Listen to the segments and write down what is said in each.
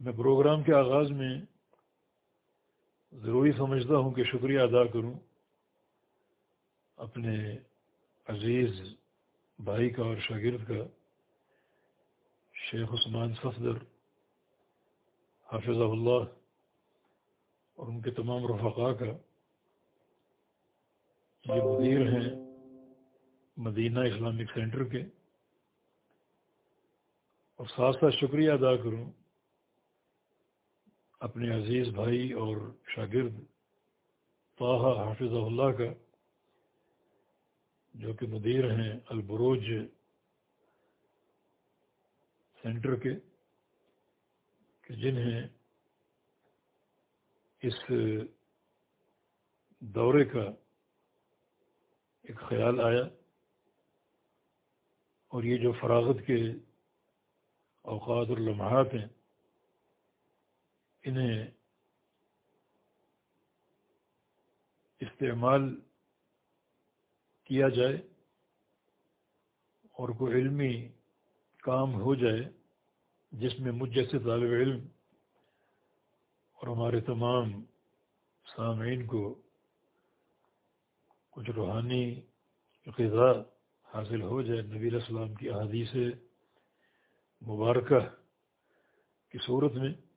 میں پروگرام کے آغاز میں ضروری سمجھتا ہوں کہ شکریہ ادا کروں اپنے عزیز بھائی کا اور شاگرد کا، شیخ عثمان صفدر حافظ اللہ اور ان کے تمام رفقا کا۔ یہ مدیر ہیں مدینہ اسلامک سینٹر کے۔ اور ساتھ ساتھ شکریہ ادا کروں اپنے عزیز بھائی اور شاگرد طاہا حافظ اللہ کا، جو کہ مدیر ہیں البروج سینٹر کے، کہ جنہیں اس دورے کا ایک خیال آیا اور یہ جو فراغت کے اوقات اور لمحات ہیں انہیں استعمال کیا جائے اور کوئی علمی کام ہو جائے جس میں مجھ جیسے طالب علم اور ہمارے تمام سامعین کو کچھ روحانی غذا حاصل ہو جائے، نبی السلام کی احادیث مبارکہ کی صورت میں۔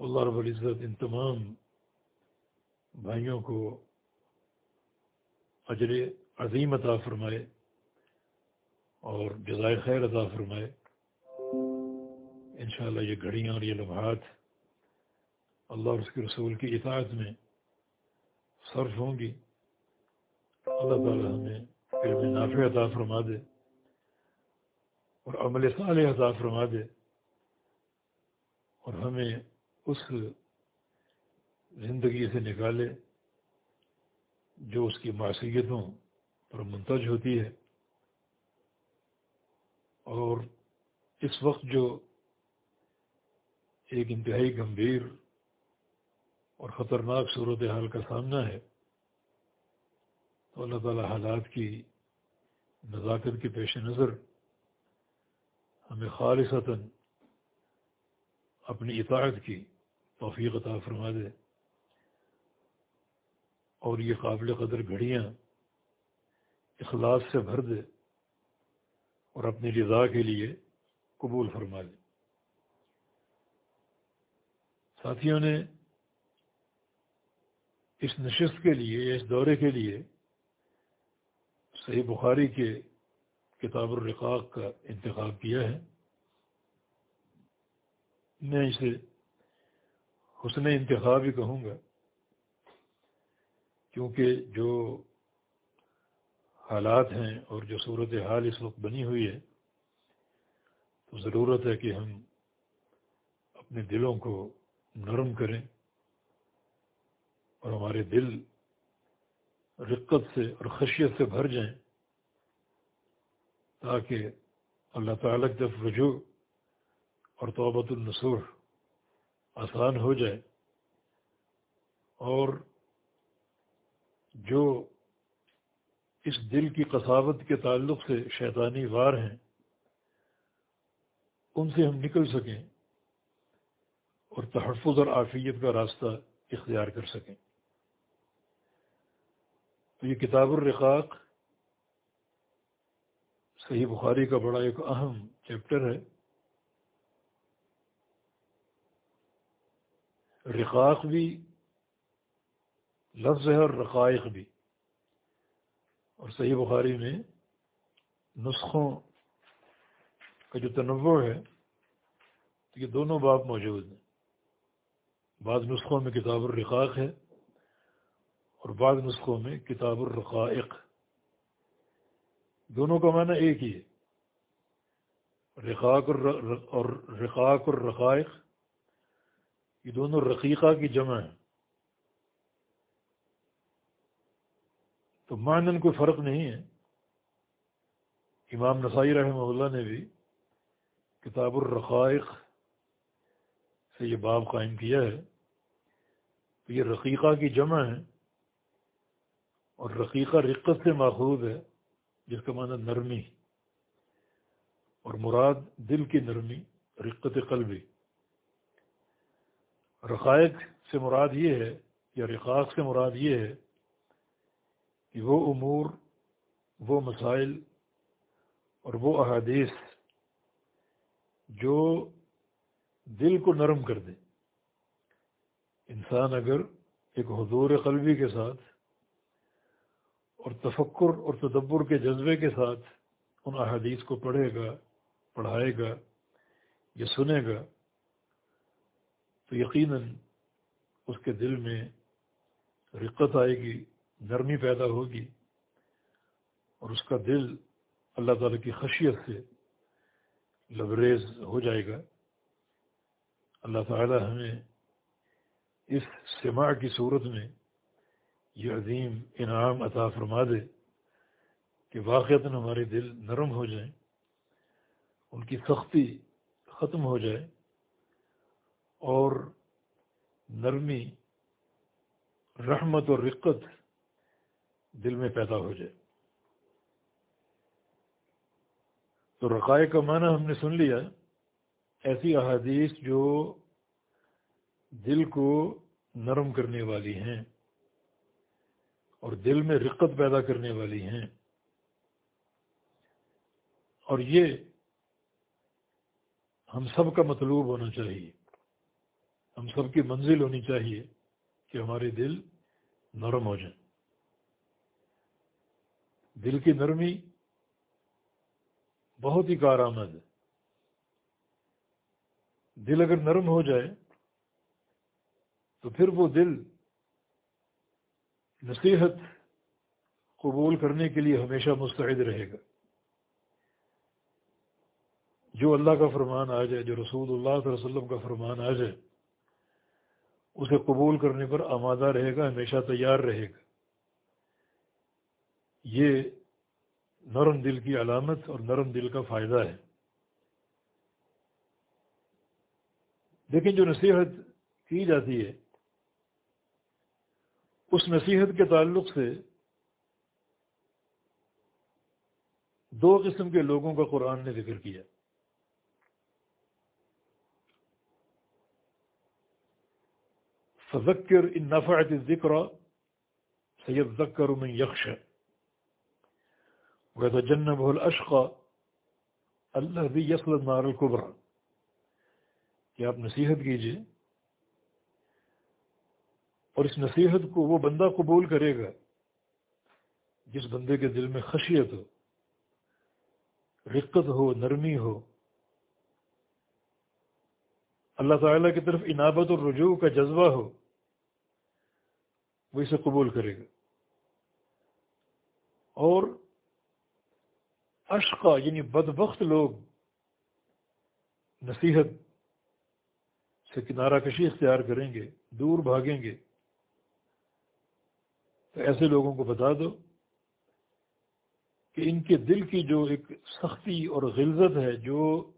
اللہ رب العزت ان تمام بھائیوں کو اجر عظیم عطا فرمائے اور جزائے خیر عطا فرمائے۔ انشاءاللہ یہ گھڑیاں اور یہ لمحات اللہ اور اس کے رسول کی اطاعت میں صرف ہوں گی۔ اللہ تعالی ہمیں علم نافع عطا فرما دے اور عمل صالح عطا فرما دے اور ہمیں اس زندگی سے نکالے جو اس کی معصیتوں پر منتج ہوتی ہے اور اس وقت جو ایک انتہائی گمبھیر اور خطرناک صورت حال کا سامنا ہے، تو اللہ تعالیٰ حالات کی نزاکت کے پیش نظر ہمیں خالصتاً اپنی اطاعت کی توفیق عطا فرما دے۔ اور یہ قابل قدر گھڑیاں اخلاص سے بھر دے اور اپنی رضا کے لیے قبول فرما دے۔ ساتھیوں نے اس نشست کے لیے یا اس دورے کے لیے صحیح بخاری کے کتاب الرقاق کا انتخاب کیا ہے۔ میں اسے حسن انتخاب ہی کہوں گا۔ کیونکہ جو حالات ہیں اور جو صورت حال اس وقت بنی ہوئی ہے، تو ضرورت ہے کہ ہم اپنے دلوں کو نرم کریں اور ہمارے دل رقت سے اور خشیت سے بھر جائیں، تاکہ اللہ تعالیٰ جب رجوع اور توبۃ النصور آسان ہو جائے اور جو اس دل کی قصاوت کے تعلق سے شیطانی وار ہیں، ان سے ہم نکل سکیں اور تحفظ اور عافیت کا راستہ اختیار کر سکیں۔ تو یہ کتاب الرقاق، صحیح بخاری کا بڑا ایک اہم چیپٹر ہے۔ رقاق بھی، لفظ ہے اور رقائق بھی۔ اور صحیح بخاری میں نسخوں کا جو تنوع ہے، تو یہ دونوں باپ موجود ہیں۔ بعض نسخوں میں کتاب الرقاق ہے اور بعض نسخوں میں کتاب الرقائق۔ دونوں کا معنی ایک ہی ہے۔ رقاق اور رقاق الرقائق یہ دونوں رقیقہ کی جمع ہیں۔ تو معنن کوئی فرق نہیں ہے۔ امام نسائی رحمہ اللہ نے بھی کتاب الرقائق سے یہ باب قائم کیا ہے۔ تو یہ رقیقہ کی جمع ہے اور رقیقہ رقت سے ماخوذ ہے، جس کا معنی نرمی اور مراد دل کی نرمی، رقت قلبی۔ رقائق سے مراد یہ ہے، یا رقاق سے مراد یہ ہے کہ وہ امور، وہ مسائل اور وہ احادیث جو دل کو نرم کر دیں۔ انسان اگر ایک حضور قلبی کے ساتھ اور تفکر اور تدبر کے جذبے کے ساتھ ان احادیث کو پڑھے گا، پڑھائے گا یا سنے گا تو یقیناً اس کے دل میں رقت آئے گی، نرمی پیدا ہوگی اور اس کا دل اللہ تعالیٰ کی خشیت سے لبریز ہو جائے گا۔ اللہ تعالیٰ ہمیں اس سماع کی صورت میں یہ عظیم انعام عطا فرما دے کہ واقعات ہمارے دل نرم ہو جائیں، ان کی سختی ختم ہو جائے۔ اور نرمی، رحمت اور رقت دل میں پیدا ہو جائے۔ تو رقائے کا معنی ہم نے سن لیا، ایسی احادیث جو دل کو نرم کرنے والی ہیں اور دل میں رقت پیدا کرنے والی ہیں۔ اور یہ ہم سب کا مطلوب ہونا چاہیے۔ ہم سب کی منزل ہونی چاہیے کہ ہمارے دل نرم ہو جائیں۔ دل کی نرمی بہت ہی کارآمد ہے۔ دل اگر نرم ہو جائے تو پھر وہ دل نصیحت قبول کرنے کے لیے ہمیشہ مستعد رہے گا۔ جو اللہ کا فرمان آ جائے، جو رسول اللہ علیہ وسلم کا فرمان آ جائے اسے قبول کرنے پر آمادہ رہے گا، ہمیشہ تیار رہے گا۔ یہ نرم دل کی علامت اور نرم دل کا فائدہ ہے۔ لیکن جو نصیحت کی جاتی ہے، اس نصیحت کے تعلق سے دو قسم کے لوگوں کا قرآن نے ذکر کیا۔ فذکر ان نفعت ذکر سید ذکر من یکش ویسا جن بہل اشقا اللہ بھی یسل نار القبرا کہ آپ نصیحت کیجیے اور اس نصیحت کو وہ بندہ قبول کرے گا جس بندے کے دل میں خشیت ہو، رقت ہو، نرمی ہو. اللہ تعالیٰ کی طرف انابت اور رجوع کا جذبہ ہو. وہ اسے قبول کرے گا۔ اور اشقا یعنی بدبخت لوگ نصیحت سے کنارہ کشی اختیار کریں گے، دور بھاگیں گے۔ تو ایسے لوگوں کو بتا دو کہ ان کے دل کی جو ایک سختی اور غلظت ہے، جو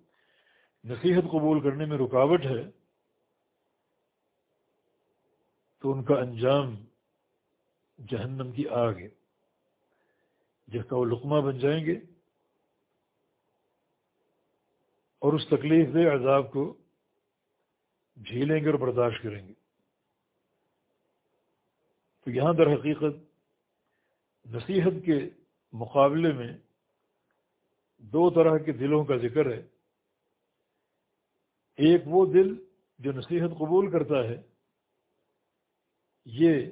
نصیحت قبول کرنے میں رکاوٹ ہے، تو ان کا انجام جہنم کی آگ ہے۔ جس کا وہ لقمہ بن جائیں گے اور اس تکلیف دہ عذاب کو جھیلیں گے اور برداشت کریں گے۔ تو یہاں در حقیقت نصیحت کے مقابلے میں دو طرح کے دلوں کا ذکر ہے۔ ایک وہ دل جو نصیحت قبول کرتا ہے، یہ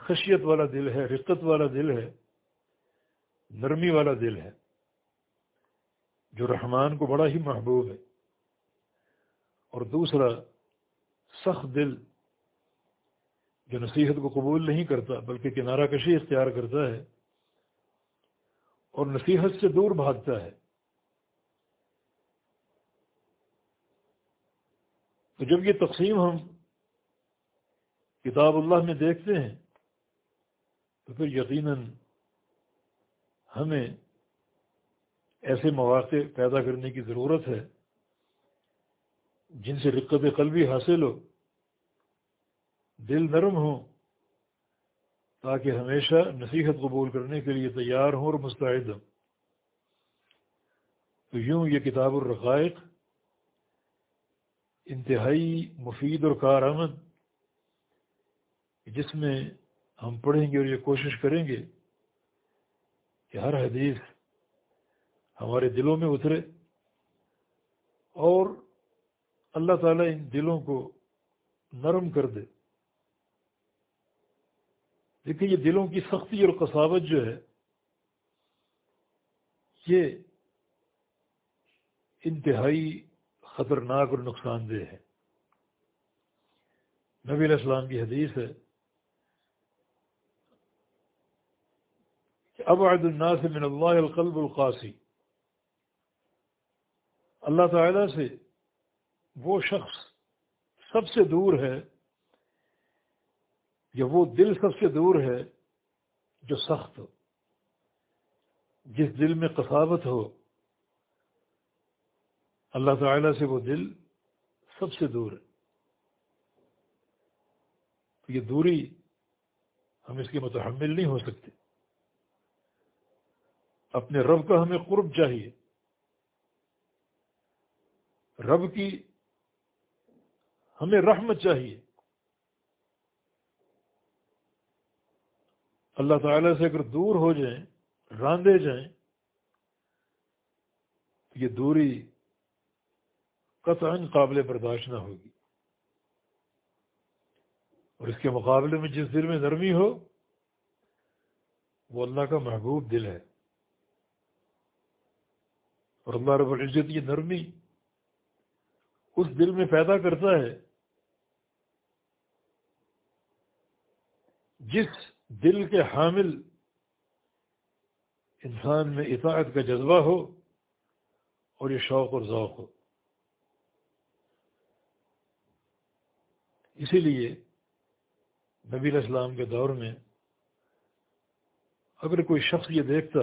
خشیت والا دل ہے رقت والا دل ہے، نرمی والا دل ہے۔ جو رحمان کو بڑا ہی محبوب ہے۔ اور دوسرا، سخت دل جو نصیحت کو قبول نہیں کرتا، بلکہ کنارہ کشی اختیار کرتا ہے، اور نصیحت سے دور بھاگتا ہے۔ تو جب یہ تقسیم ہم کتاب اللہ میں دیکھتے ہیں تو پھر یقیناً ہمیں ایسے مواقع پیدا کرنے کی ضرورت ہے جن سے رقت قلبی حاصل ہو، دل نرم ہوں تاکہ ہمیشہ نصیحت قبول کرنے کے لیے تیار ہوں اور مستعد ہوں۔ تو یوں یہ کتاب الرقائق انتہائی مفید اور کارآمد، جس میں ہم پڑھیں گے اور یہ کوشش کریں گے کہ ہر حدیث ہمارے دلوں میں اترے اور اللہ تعالیٰ ان دلوں کو نرم کر دے۔ دیکھیں یہ دلوں کی سختی اور کساوت جو ہے، یہ انتہائی خطرناک اور نقصان دہ ہے۔ نبی علیہ السلام کی حدیث ہے ابعد الناس من اللہ القلب القاسی اللہ تعالی سے وہ شخص سب سے دور ہے، یا وہ دل سب سے دور ہے جو سخت ہو، جس دل میں قصاوت ہو، اللہ تعالیٰ سے وہ دل سب سے دور ہے۔ تو یہ دوری ہم اس کے متحمل نہیں ہو سکتے۔ اپنے رب کا ہمیں قرب چاہیے۔ رب کی ہمیں رحمت چاہیے۔ اللہ تعالیٰ سے اگر دور ہو جائیں، راندے جائیں، تو یہ دوری قطعا قابل برداشت نہ ہوگی۔ اور اس کے مقابلے میں جس دل میں نرمی ہو، وہ اللہ کا محبوب دل ہے۔ اور اللہ رب العزت یہ نرمی اس دل میں پیدا کرتا ہے جس دل کے حامل انسان میں اطاعت کا جذبہ ہو اور یہ شوق اور ذوق ہو۔ اسی لیے نبی السلام کے دور میں اگر کوئی شخص یہ دیکھتا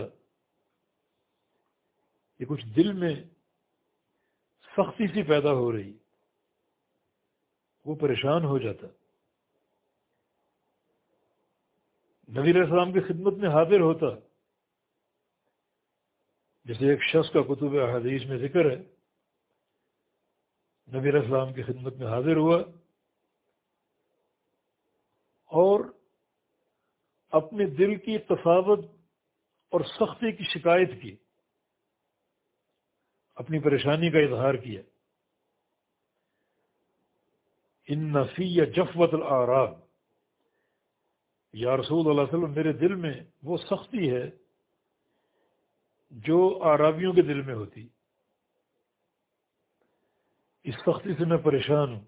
کہ کچھ دل میں سختی سی پیدا ہو رہی، وہ پریشان ہو جاتا۔ نبی علیہ السلام کی خدمت میں حاضر ہوتا۔ جیسے ایک شخص کا کتب حدیث میں ذکر ہے، نبی علیہ السلام کی خدمت میں حاضر ہوا۔ اور اپنے دل کی تصاوت اور سختی کی شکایت کی۔ اپنی پریشانی کا اظہار کیا۔ ان نفی یا جفوت العراب یا رسول اللہ علیہ وسلم، میرے دل میں وہ سختی ہے جو عرابیوں کے دل میں ہوتی۔ اس سختی سے میں پریشان ہوں۔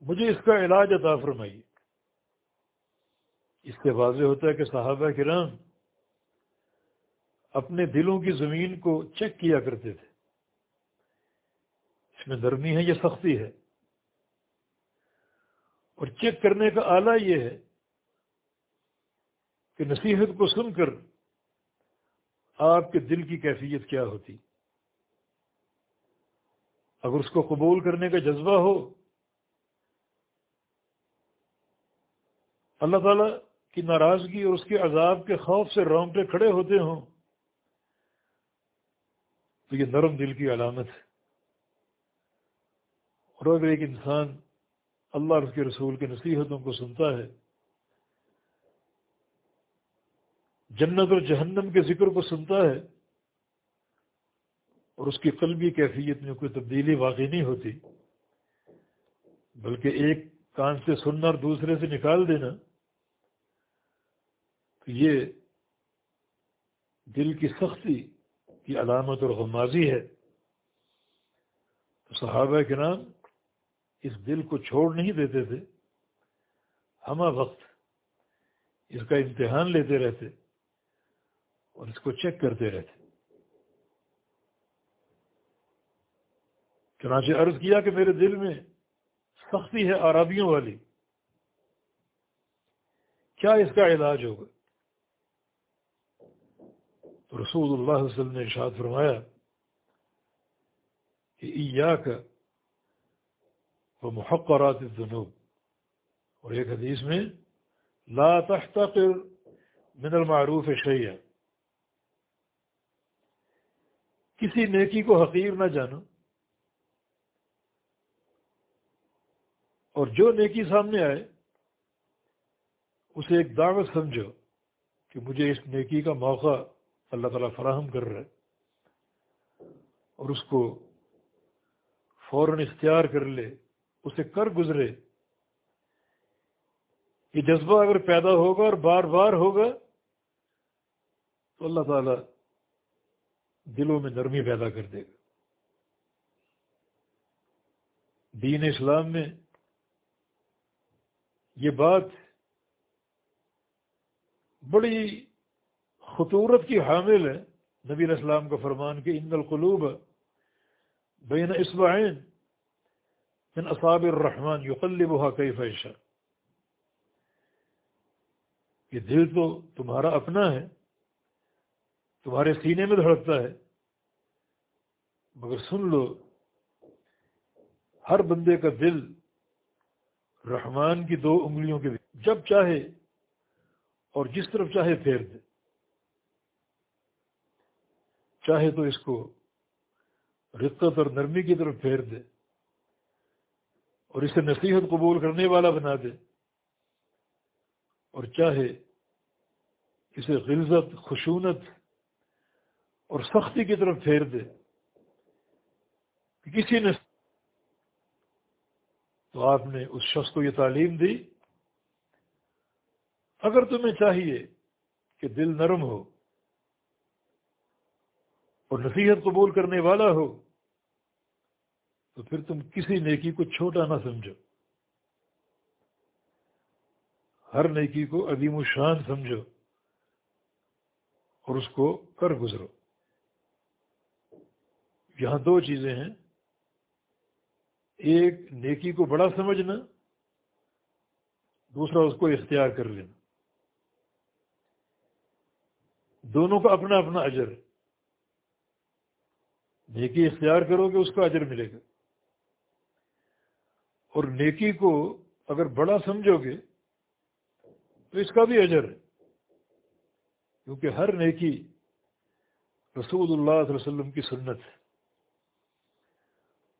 مجھے اس کا علاج عطا فرمائیے۔ اس سے واضح ہوتا ہے کہ صحابہ کرام اپنے دلوں کی زمین کو چیک کیا کرتے تھے۔ اس میں نرمی ہے یا سختی ہے؟ اور چیک کرنے کا آلہ یہ ہے کہ نصیحت کو سن کر آپ کے دل کی کیفیت کیا ہوتی۔ اگر اس کو قبول کرنے کا جذبہ ہو، اللہ تعالیٰ کی ناراضگی اور اس کے عذاب کے خوف سے رونگٹے کھڑے ہوتے ہوں۔ تو یہ نرم دل کی علامت ہے۔ اور اگر ایک انسان اللہ اور اس کے رسول کے نصیحتوں کو سنتا ہے، جنت اور جہنم کے ذکر کو سنتا ہے، اور اس کی قلبی کیفیت میں کوئی تبدیلی واقع نہیں ہوتی، بلکہ ایک کان سے سننا اور دوسرے سے نکال دینا، تو یہ دل کی سختی کی علامت اور غمازی ہے۔ تو صحابہ کے نام اس دل کو چھوڑ نہیں دیتے تھے۔ ہمہ وقت اس کا امتحان لیتے رہتے اور اس کو چیک کرتے رہتے۔ چنانچہ عرض کیا کہ میرے دل میں سختی ہے عرابیوں والی۔ کیا اس کا علاج ہوگا؟ رسول اللہ علیہ وسلم نے ارشاد فرمایا کہ کا وہ محقرات الذنوب اور ایک حدیث میں لا تحتقر من المعروف شیئا کسی نیکی کو حقیر نہ جانو اور جو نیکی سامنے آئے اسے ایک دعوت سمجھو کہ مجھے اس نیکی کا موقع اللہ تعالیٰ فراہم کر رہا ہے اور اس کو فوراً اختیار کر لے، اسے کر گزرے۔ یہ جذبہ اگر پیدا ہوگا اور بار بار ہوگا، تو اللہ تعالیٰ دلوں میں نرمی پیدا کر دے گا۔ دین اسلام میں یہ بات بڑی خطورت کی حامل ہے۔ نبی علیہ السلام کا فرمان کہ ان القلوب بین اسبعین من اصاب الرحمن یقلبها کیف یشاء۔ یہ دل تو تمہارا اپنا ہے، تمہارے سینے میں دھڑکتا ہے، مگر سن لو، ہر بندے کا دل رحمان کی دو انگلیوں کے جب چاہے اور جس طرف چاہے پھیر دے۔ چاہے تو اس کو رقت اور نرمی کی طرف پھیر دے اور اسے نصیحت قبول کرنے والا بنا دے اور چاہے اسے غلزت خشونت اور سختی کی طرف پھیر دے کسی نے تو آپ نے اس شخص کو یہ تعلیم دی، اگر تمہیں چاہیے کہ دل نرم ہو اور نصیحت قبول کرنے والا ہو، تو پھر تم کسی نیکی کو چھوٹا نہ سمجھو۔ ہر نیکی کو عظیم و شان سمجھو اور اس کو کر گزرو۔ یہاں دو چیزیں ہیں۔ ایک، نیکی کو بڑا سمجھنا، دوسرا، اس کو اختیار کر لینا۔ دونوں کا اپنا اپنا اجر۔ ہے نیکی اختیار کرو گے، اس کا اجر ملے گا۔ اور نیکی کو اگر بڑا سمجھو گے، تو اس کا بھی اجر ہے۔ کیونکہ ہر نیکی رسول اللہ صلی اللہ علیہ وسلم کی سنت ہے۔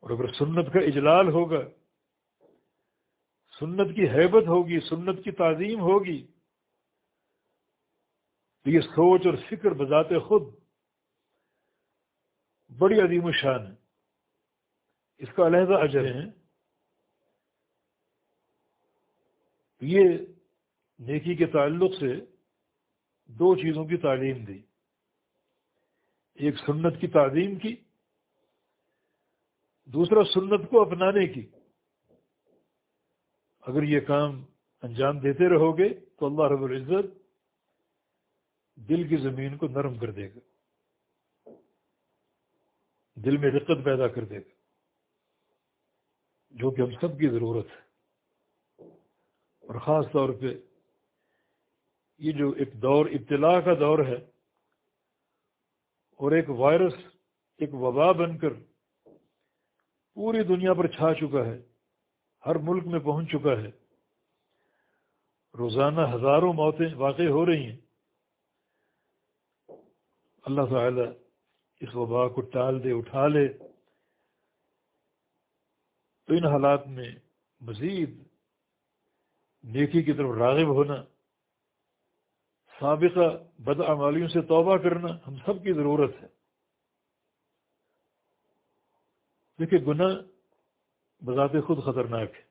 اور اگر سنت کا اجلال ہوگا، سنت کی حیبت ہوگی، سنت کی تعظیم ہوگی، تو یہ سوچ اور فکر بذات خود بڑی عظیم شان ہے۔ اس کا علیحدہ اجر ہے یہ نیکی کے تعلق سے دو چیزوں کی تعلیم دی۔ ایک سنت کی تعظیم کی دوسرا سنت کو اپنانے کی۔ اگر یہ کام انجام دیتے رہو گے تو اللہ رب العزت دل کی زمین کو نرم کر دے گا۔ دل میں رقت پیدا کر دے گا جو کہ ہم سب کی ضرورت ہے۔ اور خاص طور پہ یہ جو ایک دور ابتلاع کا دور ہے، اور ایک وائرس، ایک وبا بن کر پوری دنیا پر چھا چکا ہے، ہر ملک میں پہنچ چکا ہے۔ روزانہ ہزاروں موتیں واقع ہو رہی ہیں۔ اللہ تعالی اس وبا کو ٹال دے، اٹھا لے۔ تو ان حالات میں مزید نیکی کی طرف راغب ہونا، سابقہ بدعمالیوں سے توبہ کرنا ہم سب کی ضرورت ہے۔ دیکھیے، گناہ بذات خود خطرناک ہے۔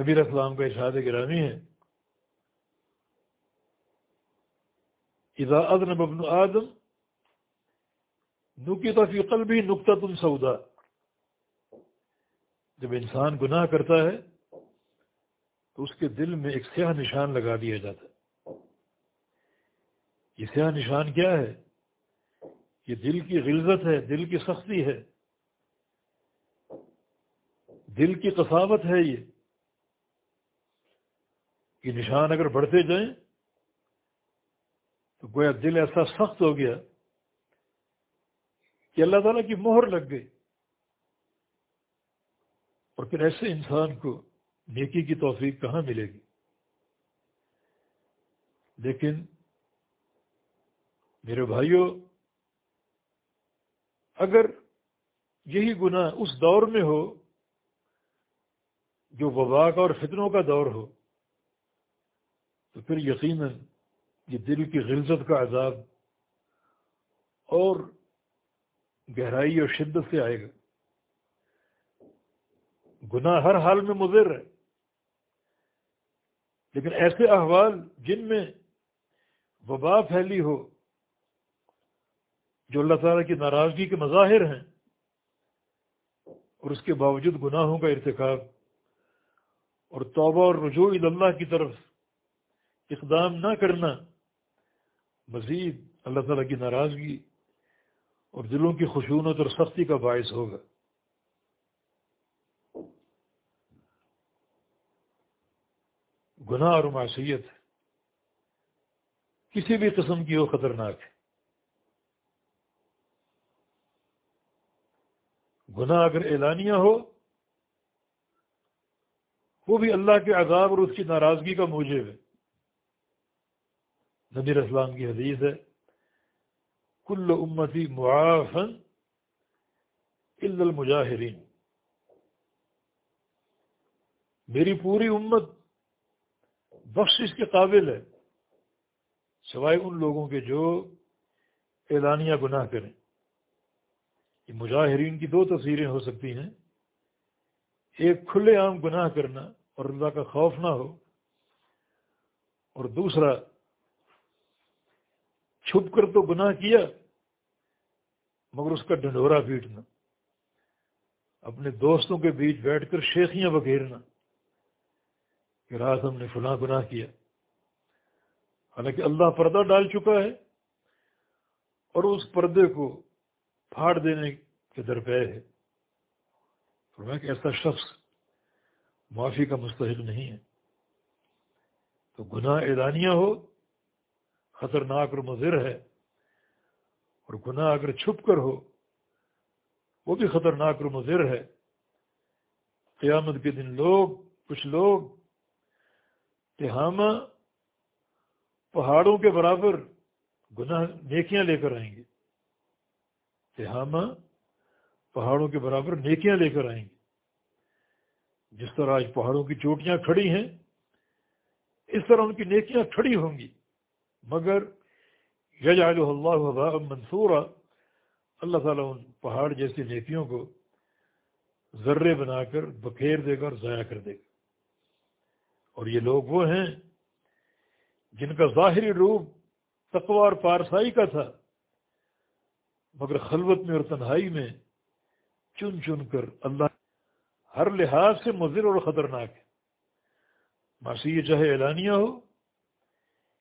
نبیر اسلام کا اشاد گرامی ہے اذا اذنب ابن آدم نکتا فی قلبی نقطہ تم سودا جب انسان گناہ کرتا ہے، تو اس کے دل میں ایک سیاہ نشان لگا دیا جاتا ہے۔ یہ سیاہ نشان کیا ہے؟ یہ دل کی غلظت ہے، دل کی سختی ہے۔ دل کی قصاوت ہے یہ۔ یہ نشان اگر بڑھتے جائیں تو گویا دل ایسا سخت ہو گیا کہ اللہ تعالیٰ کی مہر لگ گئی۔ اور پھر ایسے انسان کو نیکی کی توفیق کہاں ملے گی؟ لیکن میرے بھائیوں اگر یہی گناہ اس دور میں ہو جو وبا کا اور فتنوں کا دور ہو، تو پھر یقیناً یہ دل کی غلزت کا عذاب اور گہرائی اور شدت سے آئے گا۔ گناہ ہر حال میں مضر ہے۔ لیکن ایسے احوال جن میں وبا پھیلی ہو، جو اللہ تعالیٰ کی ناراضگی کے مظاہر ہیں اور اس کے باوجود گناہوں کا ارتکاب اور توبہ اور رجوع اللہ کی طرف اقدام نہ کرنا مزید اللہ تعالیٰ کی ناراضگی اور دلوں کی خشونت اور سختی کا باعث ہوگا۔ گناہ اور معصیت کسی بھی قسم کی ہو خطرناک ہے۔ گناہ اگر اعلانیہ ہو، وہ بھی اللہ کے عذاب اور اس کی ناراضگی کا موجب ہے۔ نبی اسلام کی حدیث ہے، کل امتی معافن المجاہرین میری پوری امت بخشش کے قابل ہے، سوائے ان لوگوں کے جو اعلانیہ گناہ کریں۔ یہ مجاہرین کی دو تصویریں ہو سکتی ہیں، ایک کھلے عام گناہ کرنا اور اللہ کا خوف نہ ہو، اور دوسرا چھپ کر تو گناہ کیا، مگر اس کا ڈنڈورا پیٹنا، اپنے دوستوں کے بیچ بیٹھ کر شیخیاں بگیرنا کہ رات ہم نے فلاں گناہ کیا۔ حالانکہ اللہ پردہ ڈال چکا ہے اور اس پردے کو پھاڑ دینے کے درپے ہے۔ فرمایا کہ ایسا شخص معافی کا مستحق نہیں ہے۔ تو گناہ اعلانیہ ہو خطرناک اور مضر ہے اور گناہ اگر چھپ کر ہو، وہ بھی خطرناک اور مضر ہے۔ قیامت کے دن لوگ، کچھ لوگ تہامہ پہاڑوں کے برابر گناہ، نیکیاں لے کر آئیں گے۔ تہامہ پہاڑوں کے برابر نیکیاں لے کر آئیں گے۔ جس طرح آج پہاڑوں کی چوٹیاں کھڑی ہیں، اس طرح ان کی نیکیاں کھڑی ہوں گی۔ مگر یج اللہ منصورہ اللہ تعالیٰ ان پہاڑ جیسی نیکیوں کو ذرے بنا کر بکھیر دے گا اور ضائع کر دے گا۔ اور یہ لوگ وہ ہیں جن کا ظاہری روپ تقوار پارسائی کا تھا، مگر خلوت میں اور تنہائی میں چن چن کر اللہ ہر لحاظ سے مضر اور خطرناک ہے۔ ماسی یہ چاہے اعلانیہ ہو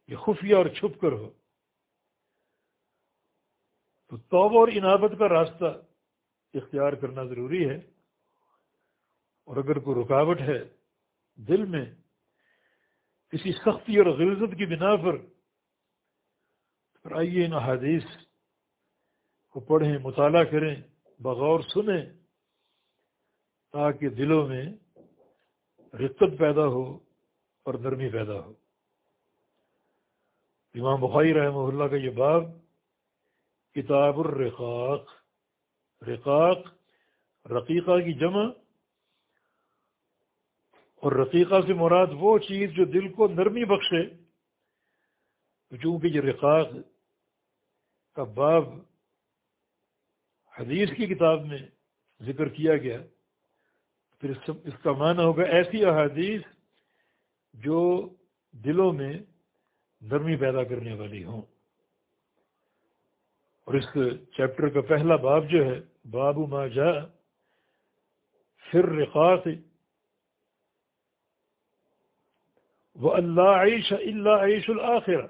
یا خفیہ اور چھپ کر ہو۔ تو توبہ اور انابت کا راستہ اختیار کرنا ضروری ہے۔ اور اگر کوئی رکاوٹ ہے دل میں کسی سختی اور غلزت کی بنا پر آئیے ان احادیث کو پڑھیں، مطالعہ کریں، بغور سنیں، تاکہ دلوں میں رقت پیدا ہو اور نرمی پیدا ہو۔ امام بخاری رحمہ اللہ کا یہ باب، کتاب الرقاق۔ رقاق، رقیقہ کی جمع۔ اور رقیقہ سے مراد وہ چیز جو دل کو نرمی بخشے۔ چونکہ یہ رقاق کا باب حدیث کی کتاب میں ذکر کیا گیا، پھر اس کا معنی ہوگا ایسی احادیث جو دلوں میں نرمی پیدا کرنے والی ہوں۔ اور اس چیپٹر کا پہلا باب جو ہے، باب ما جا پھر رقاق وہ اللہ عیش اللہ عیش الآخر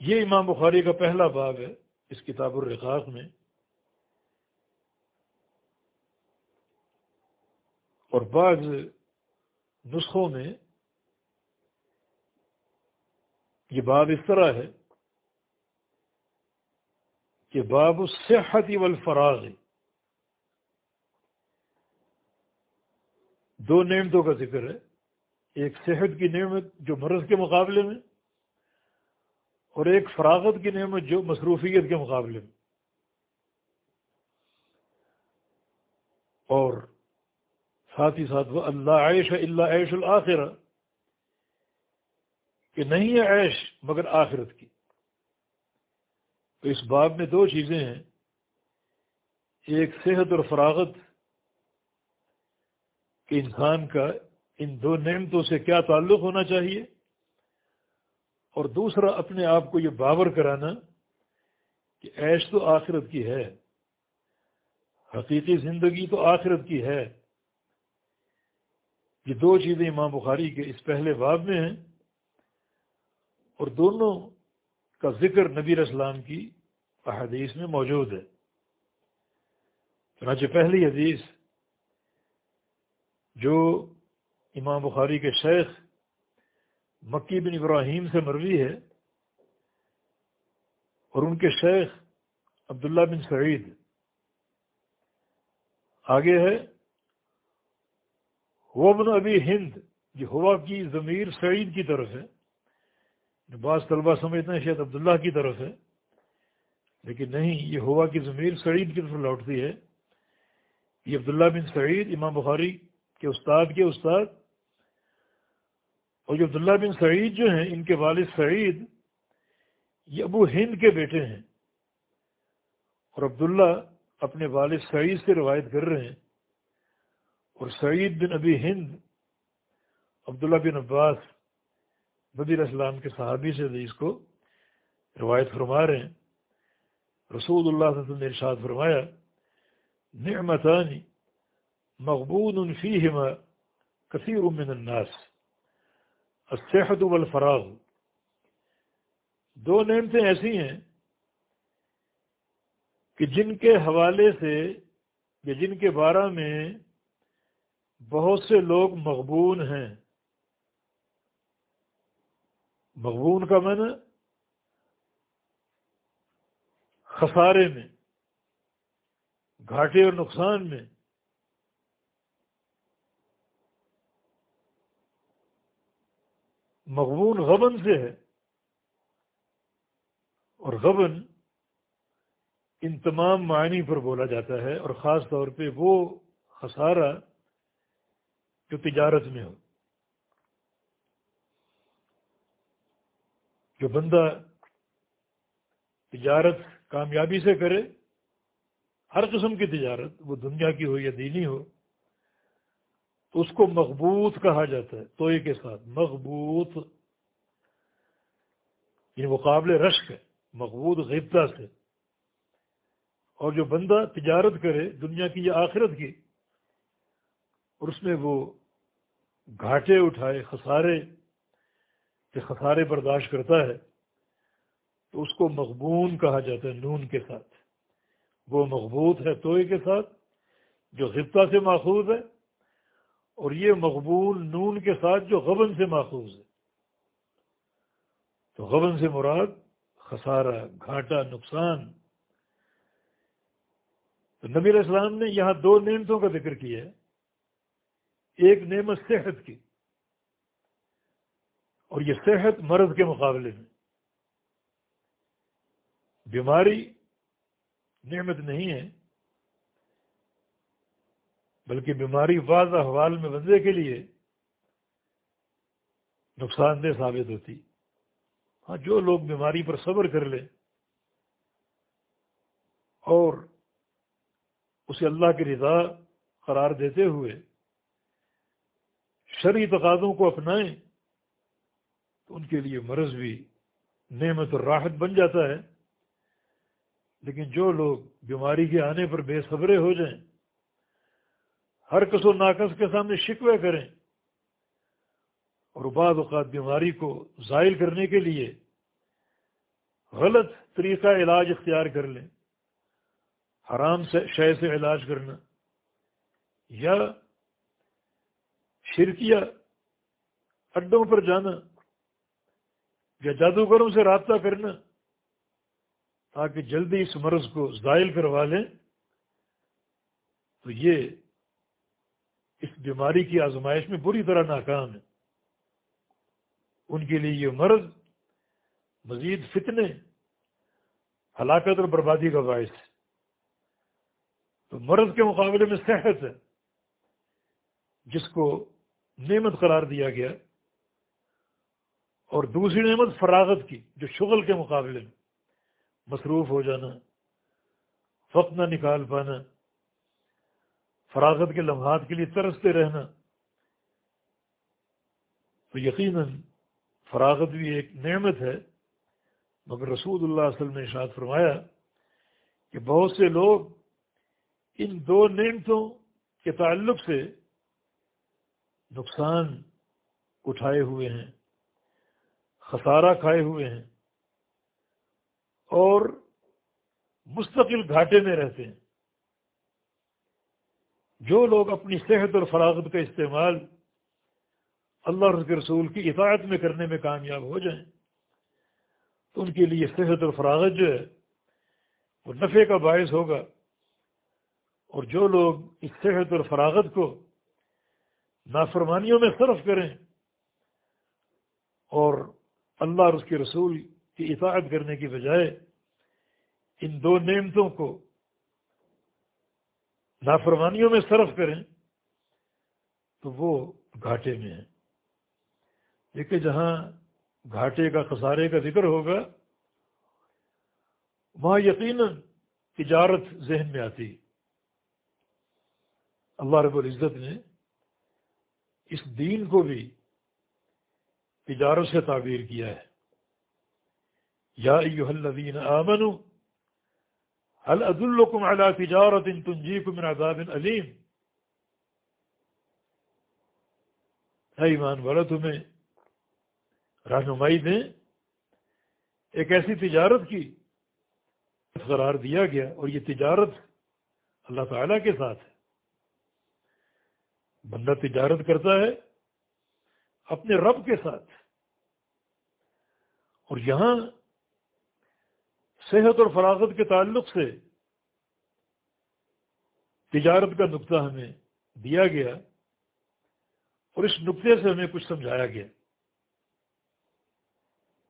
یہ امام بخاری کا پہلا باب ہے اس کتاب الرقاق میں۔ اور بعض نسخوں میں یہ باب اس طرح ہے کہ باب الصحت والفراغ. دو نعمتوں کا ذکر ہے. ایک صحت کی نعمت جو مرض کے مقابلے میں اور ایک فراغت کی نعمت جو مصروفیت کے مقابلے میں. اور ساتھ ہی ساتھ وہ اللہ عیش اللہ عیش الآخرہ کہ نہیں ہے عیش مگر آخرت کی۔ تو اس باب میں دو چیزیں ہیں۔ ایک صحت اور فراغت، کہ انسان کا ان دو نعمتوں سے کیا تعلق ہونا چاہیے۔ اور دوسرا، اپنے آپ کو یہ باور کرانا کہ عیش تو آخرت کی ہے، حقیقی زندگی تو آخرت کی ہے۔ یہ دو چیزیں امام بخاری کے اس پہلے باب میں ہیں اور دونوں کا ذکر نبی اسلام کی احادیث میں موجود ہے۔ چنانچہ پہلی حدیث جو امام بخاری کے شیخ مکی بن ابراہیم سے مروی ہے اور ان کے شیخ عبداللہ بن سعید۔ آگے ہے وبن ابی ہند جو ہوا کی ضمیر سعید کی طرف ہے۔ بعض طلبہ سمجھتے ہیں شاید عبداللہ کی طرف ہے۔ لیکن نہیں، یہ ہوا کی ضمیر سعید کی طرف لوٹتی ہے۔ یہ عبداللہ بن سعید، امام بخاری کے استاد کے استاد۔ اور جو عبداللہ بن سعید جو ہیں، ان کے والد سعید، یہ ابو ہند کے بیٹے ہیں۔ اور عبداللہ اپنے والد سعید سے روایت کر رہے ہیں۔ اور سعید بن ابی ہند، عبداللہ بن عباس نبی اسلام کے صحابی سے اس کو روایت فرما رہے ہیں۔ رسول اللہ صلی اللہ علیہ وسلم نے ارشاد فرمایا، نعمتان مغبون فیہما کثیر من الناس، الصحت والفراغ۔ دو نعمتیں ایسی ہیں کہ جن کے حوالے سے یا جن کے بارے میں بہت سے لوگ مغبون ہیں۔ مغبون کا من خسارے میں، گھاٹے اور نقصان میں۔ مغبون غبن سے ہے اور غبن ان تمام معنی پر بولا جاتا ہے اور خاص طور پہ وہ خسارہ جو تجارت میں ہو جو بندہ تجارت کامیابی سے کرے، ہر قسم کی تجارت، وہ دنیا کی ہو یا دینی ہو، تو اس کو مضبوط کہا جاتا ہے توئے کے ساتھ مضبوط یہ یعنی مقابل رشک ہے مضبوط غبتا سے۔ اور جو بندہ تجارت کرے دنیا کی یا آخرت کی، اور اس میں وہ گھاٹے اٹھائے، خسارے کے خسارے برداشت کرتا ہے، تو اس کو مقبون کہا جاتا ہے نون کے ساتھ۔ وہ مضبوط ہے توئے کے ساتھ، جو غبطہ سے ماخوذ ہے، اور یہ مقبول نون کے ساتھ جو غبن سے ماخوذ ہے۔ تو غبن سے مراد خسارہ گھاٹا نقصان۔ تو نبی علیہ السلام نے یہاں دو نعمتوں کا ذکر کیا ہے۔ ایک نعمت صحت کی۔ اور یہ صحت مرض کے مقابلے میں۔ بیماری نعمت نہیں ہے، بلکہ بیماری واضح احوال میں بندے کے لیے نقصان دہ ثابت ہوتی۔ ہاں جو لوگ بیماری پر صبر کر لیں اور اسے اللہ کی رضا قرار دیتے ہوئے شرعی تقاضوں کو اپنائیں تو ان کے لیے مرض بھی نعمت اور راحت بن جاتا ہے۔ لیکن جو لوگ بیماری کے آنے پر بے صبرے ہو جائیں، ہر کس و ناقص کے سامنے شکوے کریں اور بعض اوقات بیماری کو زائل کرنے کے لیے غلط طریقہ علاج اختیار کر لیں، حرام سے شے سے علاج کرنا یا شرکیہ اڈوں پر جانا۔ یا جادوگروں سے رابطہ کرنا۔ تاکہ جلدی اس مرض کو زائل کروا لیں۔ تو یہ اس بیماری کی آزمائش میں بری طرح ناکام ہے۔ ان کے لیے یہ مرض مزید فتنے، ہلاکت اور بربادی کا باعث ہے۔ تو مرض کے مقابلے میں صحت ہے۔ جس کو نعمت قرار دیا گیا اور دوسری نعمت فراغت کی، جو شغل کے مقابلے میں مصروف ہو جانا، وقت نہ نکال پانا، فراغت کے لمحات کے لیے ترستے رہنا۔ تو یقیناً فراغت بھی ایک نعمت ہے، مگر رسول اللہ علیہ وسلم نے اشاد فرمایا کہ بہت سے لوگ ان دو نعمتوں کے تعلق سے نقصان اٹھائے ہوئے ہیں، خسارہ کھائے ہوئے ہیں اور مستقل گھاٹے میں رہتے ہیں۔ جو لوگ اپنی صحت اور فراغت کا استعمال اللہ کے رسول کی اطاعت میں کرنے میں کامیاب ہو جائیں، تو ان کے لیے صحت اور فراغت جو ہے، وہ نفع کا باعث ہوگا۔ اور جو لوگ اس صحت اور فراغت کو نافرمانیوں میں صرف کریں اور اللہ اور اس کے رسول کی اطاعت کرنے کی بجائے ان دو نعمتوں کو نافرمانیوں میں صرف کریں تو وہ گھاٹے میں ہیں۔ دیکھیں جہاں گھاٹے کا خسارے کا ذکر ہوگا، وہاں یقیناً تجارت ذہن میں آتی۔ اللہ رب العزت نے اس دین کو بھی تجارت سے تعبیر کیا ہے۔ یا ایوہ الذین آمنوا حل ادلکم علی تجارت تنجیکم من عذاب علیم اے ایمان والا، تمہیں رہنمائی دیں۔ ایک ایسی تجارت کی قرار دیا گیا اور یہ تجارت اللہ تعالیٰ کے ساتھ ہے۔ بندہ تجارت کرتا ہے اپنے رب کے ساتھ۔ اور یہاں صحت اور فراغت کے تعلق سے تجارت کا نقطہ ہمیں دیا گیا اور اس نقطے سے ہمیں کچھ سمجھایا گیا۔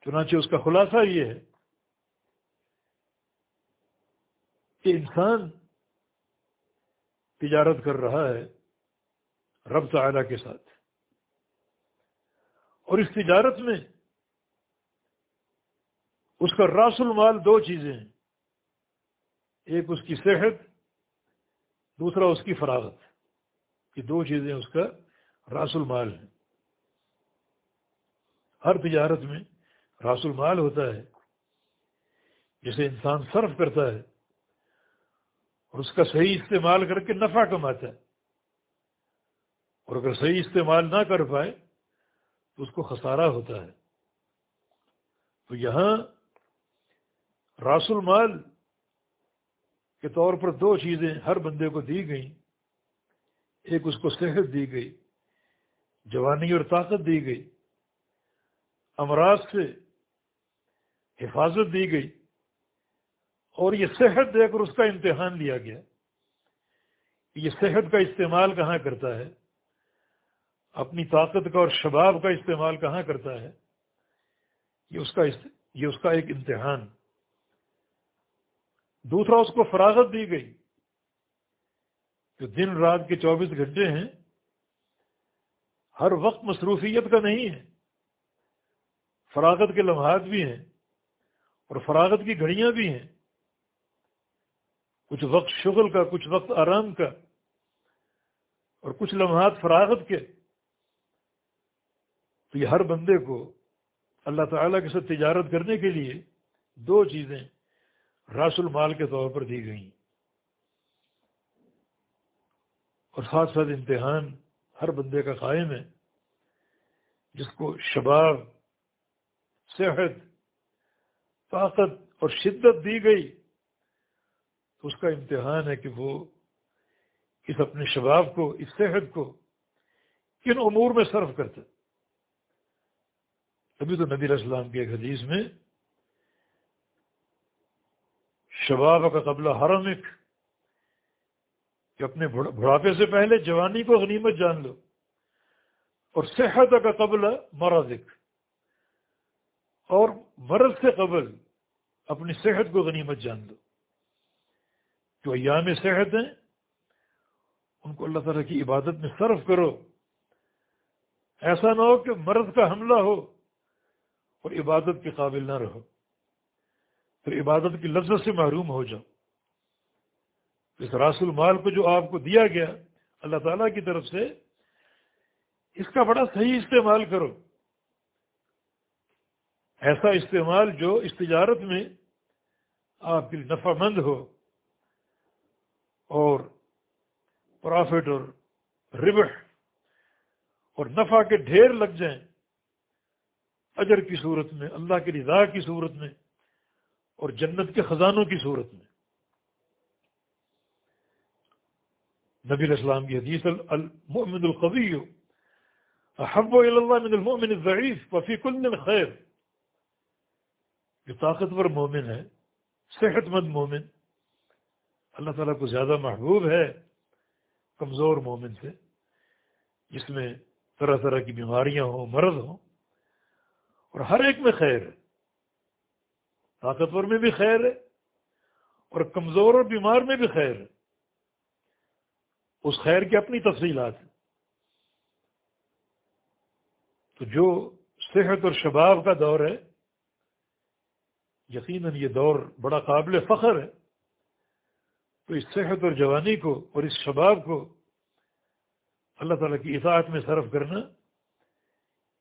چنانچہ اس کا خلاصہ یہ ہے کہ انسان تجارت کر رہا ہے رب تعالیٰ کے ساتھ۔ اور اس تجارت میں اس کا راس المال دو چیزیں ہیں۔ ایک اس کی صحت، دوسرا اس کی فراغت۔ یہ دو چیزیں اس کا راس المال ہیں۔ ہر تجارت میں راس المال ہوتا ہے، جسے انسان صرف کرتا ہے اور اس کا صحیح استعمال کر کے نفع کماتا ہے۔ اور اگر صحیح استعمال نہ کر پائے تو اس کو خسارہ ہوتا ہے۔ تو یہاں راس المال کے طور پر دو چیزیں ہر بندے کو دی گئیں۔ ایک اس کو صحت دی گئی، جوانی اور طاقت دی گئی، امراض سے حفاظت دی گئی اور یہ صحت دے کر اس کا امتحان لیا گیا۔ یہ صحت کا استعمال کہاں کرتا ہے؟ اپنی طاقت کا اور شباب کا استعمال کہاں کرتا ہے؟ یہ اس کا یہ اس کا ایک امتحان۔ دوسرا، اس کو فراغت دی گئی۔ جو دن رات کے چوبیس گھنٹے ہیں، ہر وقت مصروفیت کا نہیں ہے۔ فراغت کے لمحات بھی ہیں اور فراغت کی گھڑیاں بھی ہیں۔ کچھ وقت شغل کا، کچھ وقت آرام کا۔ اور کچھ لمحات فراغت کے۔ تو یہ ہر بندے کو اللہ تعالیٰ کے ساتھ تجارت کرنے کے لیے دو چیزیں راس المال کے طور پر دی گئیں۔ اور ساتھ ساتھ امتحان ہر بندے کا قائم ہے، جس کو شباب، صحت، طاقت اور شدت دی گئی، تو اس کا امتحان ہے کہ وہ اس اپنے شباب کو، اس صحت کو کن امور میں صرف کرتے۔ ابھی تو نبی السلام کی ایک حدیث میں شباب کا قبلہ حرمک کہ اپنے بڑھاپے سے پہلے جوانی کو غنیمت جان لو اور صحت کا قبلہ مرضک اور مرض سے قبل اپنی صحت کو غنیمت جان دو جو ایام صحت ہیں، ان کو اللہ تعالیٰ کی عبادت میں صرف کرو۔ ایسا نہ ہو کہ مرض کا حملہ ہو۔ اور عبادت کے قابل نہ رہو۔ پھر عبادت کی لذت سے محروم ہو جاؤ۔ اس راس المال کو جو آپ کو دیا گیا، اللہ تعالیٰ کی طرف سے، اس کا بڑا صحیح استعمال کرو۔ ایسا استعمال جو اس تجارت میں آپ کے نفع مند ہو اور پرافٹ اور ربح اور نفع کے ڈھیر لگ جائیں۔ اجر کی صورت میں، اللہ کی رضا کی صورت میں، اور جنت کے خزانوں کی صورت میں۔ نبی الاسلام کی حدیث، المؤمن القوی، احب اللہ من المؤمن الضعیف وفی کل خیر۔ جو طاقتور مومن ہے صحت مند مومن۔ اللہ تعالیٰ کو زیادہ محبوب ہے، کمزور مومن سے، جس میں طرح طرح کی بیماریاں ہوں، مرض ہوں۔ اور ہر ایک میں خیر ہے۔ طاقتور میں بھی خیر ہے اور کمزور اور بیمار میں بھی خیر ہے۔ اس خیر کی اپنی تفصیلات ہیں۔ تو جو صحت اور شباب کا دور ہے، یقیناً یہ دور بڑا قابل فخر ہے۔ تو اس صحت اور جوانی کو اور اس شباب کو اللہ تعالیٰ کی اطاعت میں صرف کرنا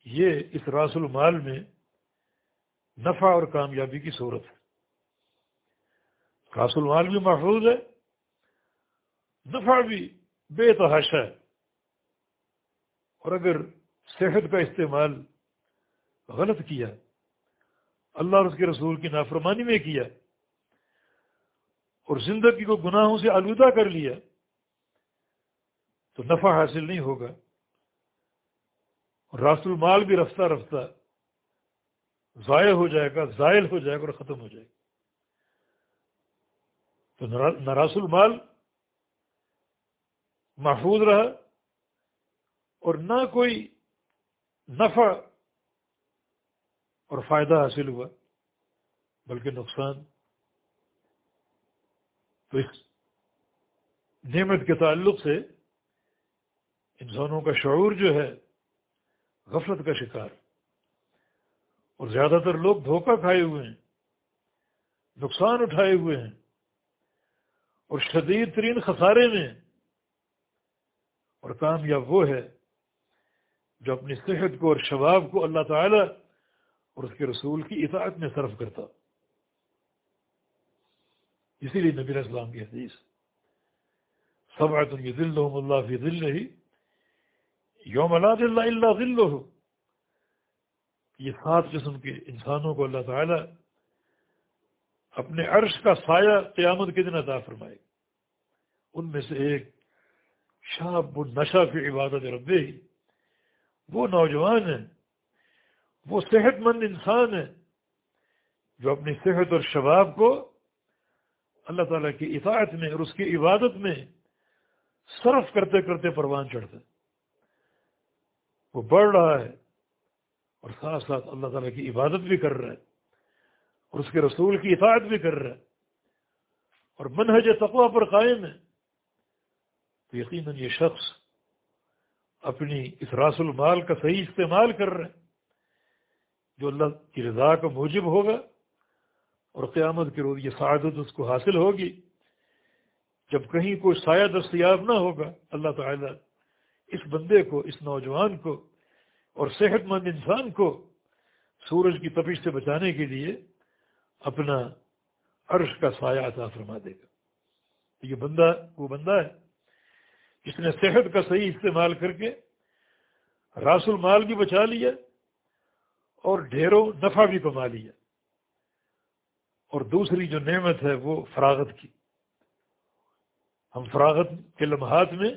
یہ اس راس المال میں نفع اور کامیابی کی صورت ہے۔ راس المال بھی محفوظ ہے، نفع بھی بے تحاشا ہے۔ اور اگر صحت کا استعمال غلط کیا، اللہ اور اس کے رسول کی نافرمانی میں کیا، اور زندگی کو گناہوں سے آلودہ کر لیا، تو نفع حاصل نہیں ہوگا۔ اور راس المال بھی رفتہ رفتہ ضائع ہو جائے گا، زائل ہو جائے گا اور ختم ہو جائے گا۔ تو نراس المال محفوظ رہا اور نہ کوئی نفع اور فائدہ حاصل ہوا، بلکہ نقصان۔ تو اس نعمت کے تعلق سے انسانوں کا شعور جو ہے غفلت کا شکار۔ اور زیادہ تر لوگ دھوکہ کھائے ہوئے ہیں، نقصان اٹھائے ہوئے ہیں، اور شدید ترین خسارے میں اور کامیاب وہ ہے جو اپنی صحت کو اور شباب کو اللہ تعالی اور اس کے رسول کی اطاعت میں صرف کرتا۔ اسی لیے نبی السلام کی حدیث سب آئے تم یہ دل اللہ فی دل رہی یوم اللہ اللہ اللہ ہو یہ سات قسم کے انسانوں کو اللہ تعالی اپنے عرش کا سایہ قیامت کے دن عطا فرمائے. ان میں سے ایک شاب نشہ کی عبادت ربے وہ نوجوان ہیں وہ صحت مند انسان ہے جو اپنی صحت اور شباب کو اللہ تعالیٰ کی اطاعت میں اور اس کی عبادت میں صرف کرتے کرتے پروان چڑھتے وہ بڑھ رہا ہے اور ساتھ ساتھ اللہ تعالیٰ کی عبادت بھی کر رہا ہے اور اس کے رسول کی اطاعت بھی کر رہا ہے اور منہج تقوی پر قائم ہے۔ تو یقیناً یہ شخص اپنی اس راس المال کا صحیح استعمال کر رہے ہیں جو اللہ کی رضا کا موجب ہوگا اور قیامت کے روز یہ سعادت اس کو حاصل ہوگی۔ جب کہیں کوئی سایہ دستیاب نہ ہوگا، اللہ تعالیٰ اس بندے کو، اس نوجوان کو اور صحت مند انسان کو سورج کی تپش سے بچانے کے لیے اپنا عرش کا سایہ عطا فرما دے گا۔ یہ بندہ، وہ بندہ ہے۔ جس نے صحت کا صحیح استعمال کر کے راس المال بھی بچا لیا اور ڈھیروں نفع بھی کما لیا۔ اور دوسری جو نعمت ہے وہ فراغت کی۔ ہم فراغت کے لمحات میں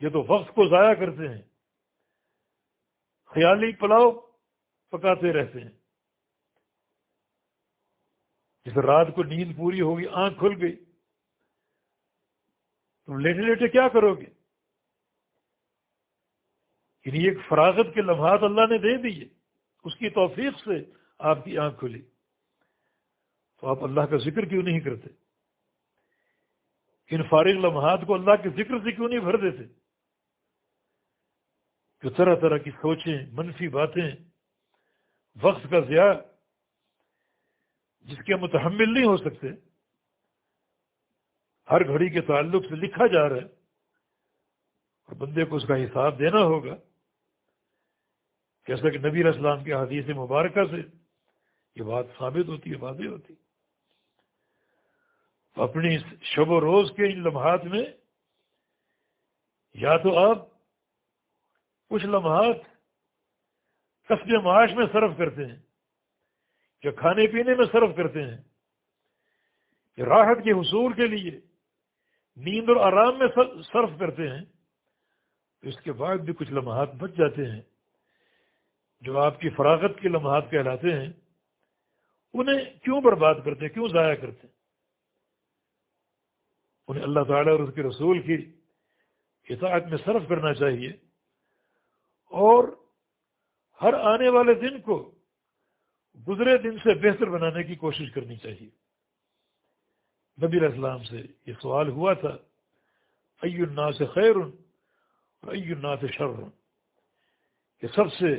یہ تو وقت کو ضائع کرتے ہیں۔ خیالی پلاؤ پکاتے رہتے ہیں۔ جس رات کو نیند پوری ہوگی، آنکھ کھل گئی۔ تم لیٹے لیٹے کیا کرو گے؟ یعنی ایک فراغت کے لمحات اللہ نے دے دیے۔ اس کی توفیق سے آپ کی آنکھ کھلی۔ تو آپ اللہ کا ذکر کیوں نہیں کرتے؟ ان فارغ لمحات کو اللہ کے ذکر سے کیوں نہیں بھر دیتے؟ جو طرح طرح کی سوچیں منفی باتیں وقت کا ضیاع جس کے متحمل نہیں ہو سکتے، ہر گھڑی کے تعلق سے لکھا جا رہا ہے، اور بندے کو اس کا حساب دینا ہوگا۔ جیسا کہ نبی اسلام کے حدیث مبارکہ سے یہ بات ثابت ہوتی ہے، واضح ہوتی اپنی شب و روز کے ان لمحات میں یا تو آپ کچھ لمحات قصب معاش میں صرف کرتے ہیں، یا کھانے پینے میں صرف کرتے ہیں، یا راحت کے حصول کے لیے نیند اور آرام میں صرف کرتے ہیں، تو اس کے بعد بھی کچھ لمحات بچ جاتے ہیں۔ جو آپ کی فراغت کے لمحات کہلاتے ہیں، انہیں کیوں برباد کرتے ہیں، کیوں ضائع کرتے ہیں؟ انہیں اللہ تعالیٰ اور اس کے رسول کی اطاعت میں صرف کرنا چاہیے۔ اور ہر آنے والے دن کو گزرے دن سے بہتر بنانے کی کوشش کرنی چاہیے۔ نبی اسلام سے یہ سوال ہوا تھا الناس خیر اور الناس شر کہ سب سے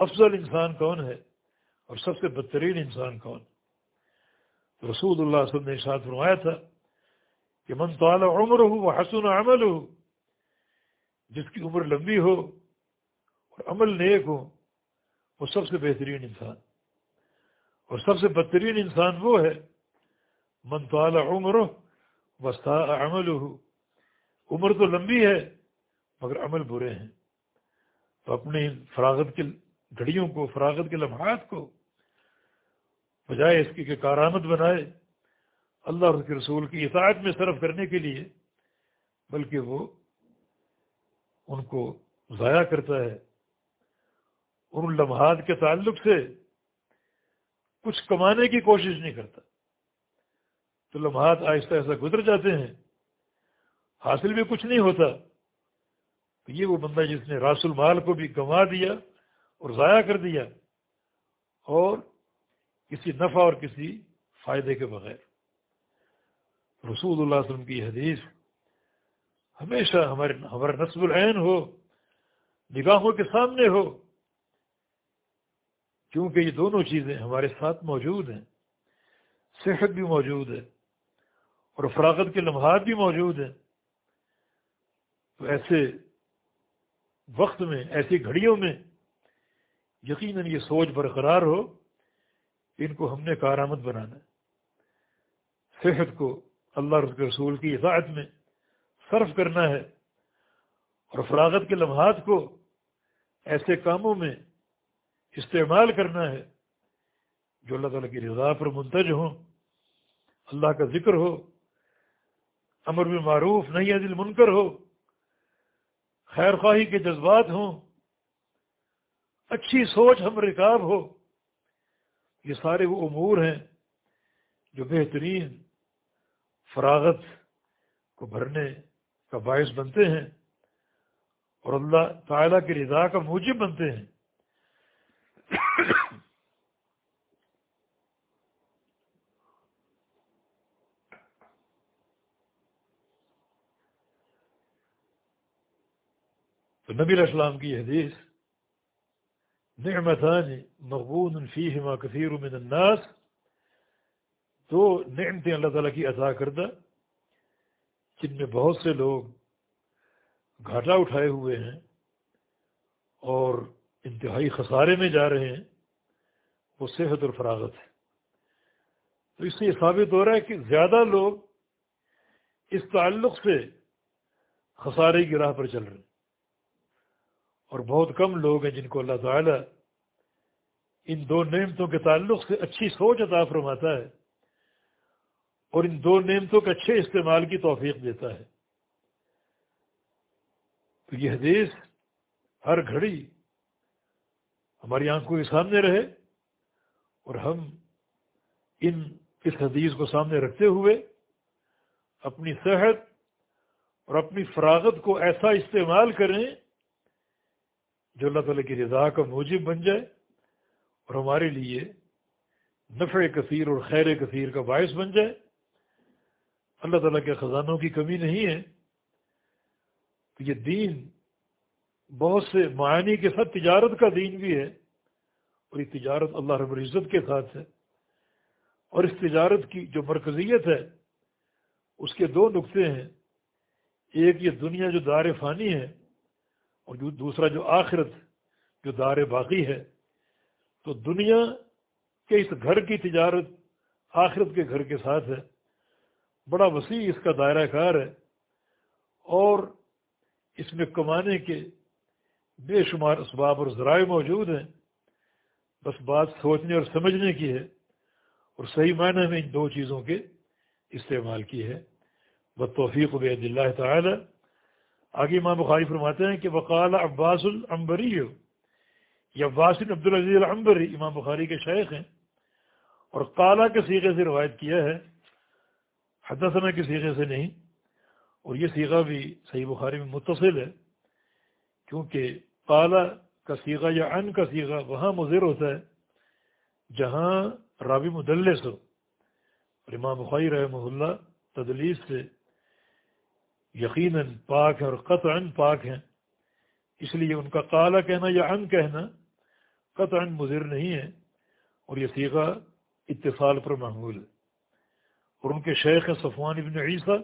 افضل انسان کون ہے اور سب سے بدترین انسان کون؟ رسول اللہ صلی اللہ علیہ وسلم نے ساتھ فرمایا تھا کہ من طال عمر ہو وہ حسن عمل ہو جس کی عمر لمبی ہو اور عمل نیک ہو، وہ سب سے بہترین انسان۔ اور سب سے بدترین انسان وہ ہے، من طال عمر وسطا عمل ہو عمر تو لمبی ہے، مگر عمل برے ہیں۔ تو اپنی فراغت کی گھڑیوں کو، فراغت کے لمحات کو بجائے اس کی کہ کارآمد بنائے، اللہ اور اس کے رسول کی اطاعت میں صرف کرنے کے لیے، بلکہ وہ ان کو ضائع کرتا ہے۔ ان لمحات کے تعلق سے کچھ کمانے کی کوشش نہیں کرتا۔ تو لمحات آہستہ آہستہ گزر جاتے ہیں، حاصل بھی کچھ نہیں ہوتا۔ تو یہ وہ بندہ جس نے راس المال کو بھی گنوا دیا اور ضائع کر دیا اور کسی نفع اور کسی فائدے کے بغیر۔ رسول اللہ علیہ وسلم کی حدیث ہمیشہ ہمارے ہمارا نصب العین ہو، نگاہوں کے سامنے ہو۔ کیونکہ یہ دونوں چیزیں ہمارے ساتھ موجود ہیں۔ صحت بھی موجود ہے اور فراغت کے لمحات بھی موجود ہیں۔ تو ایسے وقت میں، ایسی گھڑیوں میں یقیناً یہ سوچ برقرار ہو، ان کو ہم نے کارآمد بنانا ہے۔ صحت کو اللہ کے رسول کی اطاعت میں صرف کرنا ہے اور فراغت کے لمحات کو ایسے کاموں میں استعمال کرنا ہے، جو اللہ تعالیٰ کی رضا پر منتج ہوں، اللہ کا ذکر ہو، امر میں معروف نہیں دل منکر ہو، خیر خواہی کے جذبات ہوں، اچھی سوچ ہم رکاب ہو، یہ سارے وہ امور ہیں جو بہترین فراغت کو بھرنے کا باعث بنتے ہیں اور اللہ تعالیٰ کی رضا کا موجب بنتے ہیں۔ تو نبی اسلام کی حدیث، نعمتان مغبون فیہما کثیر من الناس تو نعمتیں اللہ تعالیٰ کی عطا کردہ، جن میں بہت سے لوگ گھاٹا اٹھائے ہوئے ہیں اور انتہائی خسارے میں جا رہے ہیں، وہ صحت اور فراغت ہے۔ تو اس سے یہ ثابت ہو رہا ہے کہ زیادہ لوگ اس تعلق سے خسارے کی راہ پر چل رہے ہیں۔ اور بہت کم لوگ ہیں جن کو اللہ تعالیٰ ان دو نعمتوں کے تعلق سے اچھی سوچ عطا فرماتا ہے اور ان دو نعمتوں کے اچھے استعمال کی توفیق دیتا ہے۔ تو یہ حدیث ہر گھڑی ہماری آنکھوں کے سامنے رہے اور ہم ان اس حدیث کو سامنے رکھتے ہوئے اپنی صحت اور اپنی فراغت کو ایسا استعمال کریں جو اللہ تعالیٰ کی رضا کا موجب بن جائے اور ہمارے لیے نفع کثیر اور خیر کثیر کا باعث بن جائے۔ اللہ تعالیٰ کے خزانوں کی کمی نہیں ہے۔ تو یہ دین بہت سے معانی کے ساتھ تجارت کا دین بھی ہے اور یہ تجارت اللہ رب العزت کے ساتھ ہے۔ اور اس تجارت کی جو مرکزیت ہے، اس کے دو نقطے ہیں۔ ایک یہ دنیا جو دار فانی ہے اور جو دوسرا جو آخرت جو دار باقی ہے، تو دنیا کے اس گھر کی تجارت آخرت کے گھر کے ساتھ ہے۔ بڑا وسیع اس کا دائرہ کار ہے۔ اور اس میں کمانے کے بے شمار اسباب اور ذرائع موجود ہیں۔ بس بات سوچنے اور سمجھنے کی ہے۔ اور صحیح معنی میں ان دو چیزوں کے استعمال کی ہے۔ بد توفیق عبید اللہ تعالی۔ آگے امام بخاری فرماتے ہیں کہ وقال عباس العمبری ہو یہ عباس عبدالعزیز العمبری امام بخاری کے شیخ ہیں، اور قالا کے سیغے سے روایت کیا ہے، حدثنا کے سیغے سے نہیں، اور یہ سیغہ بھی صحیح بخاری میں متصل ہے، کیونکہ قالا کا سیغہ یا ان کا سیغہ وہاں مضر ہوتا ہے، جہاں رابی مدلس ہو۔ اور امام بخاری رحمہ اللہ تدلیس سے یقیناً پاک ہے اور قطعا پاک ہیں۔ اس لیے ان کا قالا کہنا یا ان کہنا قطعا مضر نہیں ہے اور یہ سیغہ اتصال پر معمول ہے۔ اور ان کے شیخ صفوان ابن عیسیٰ،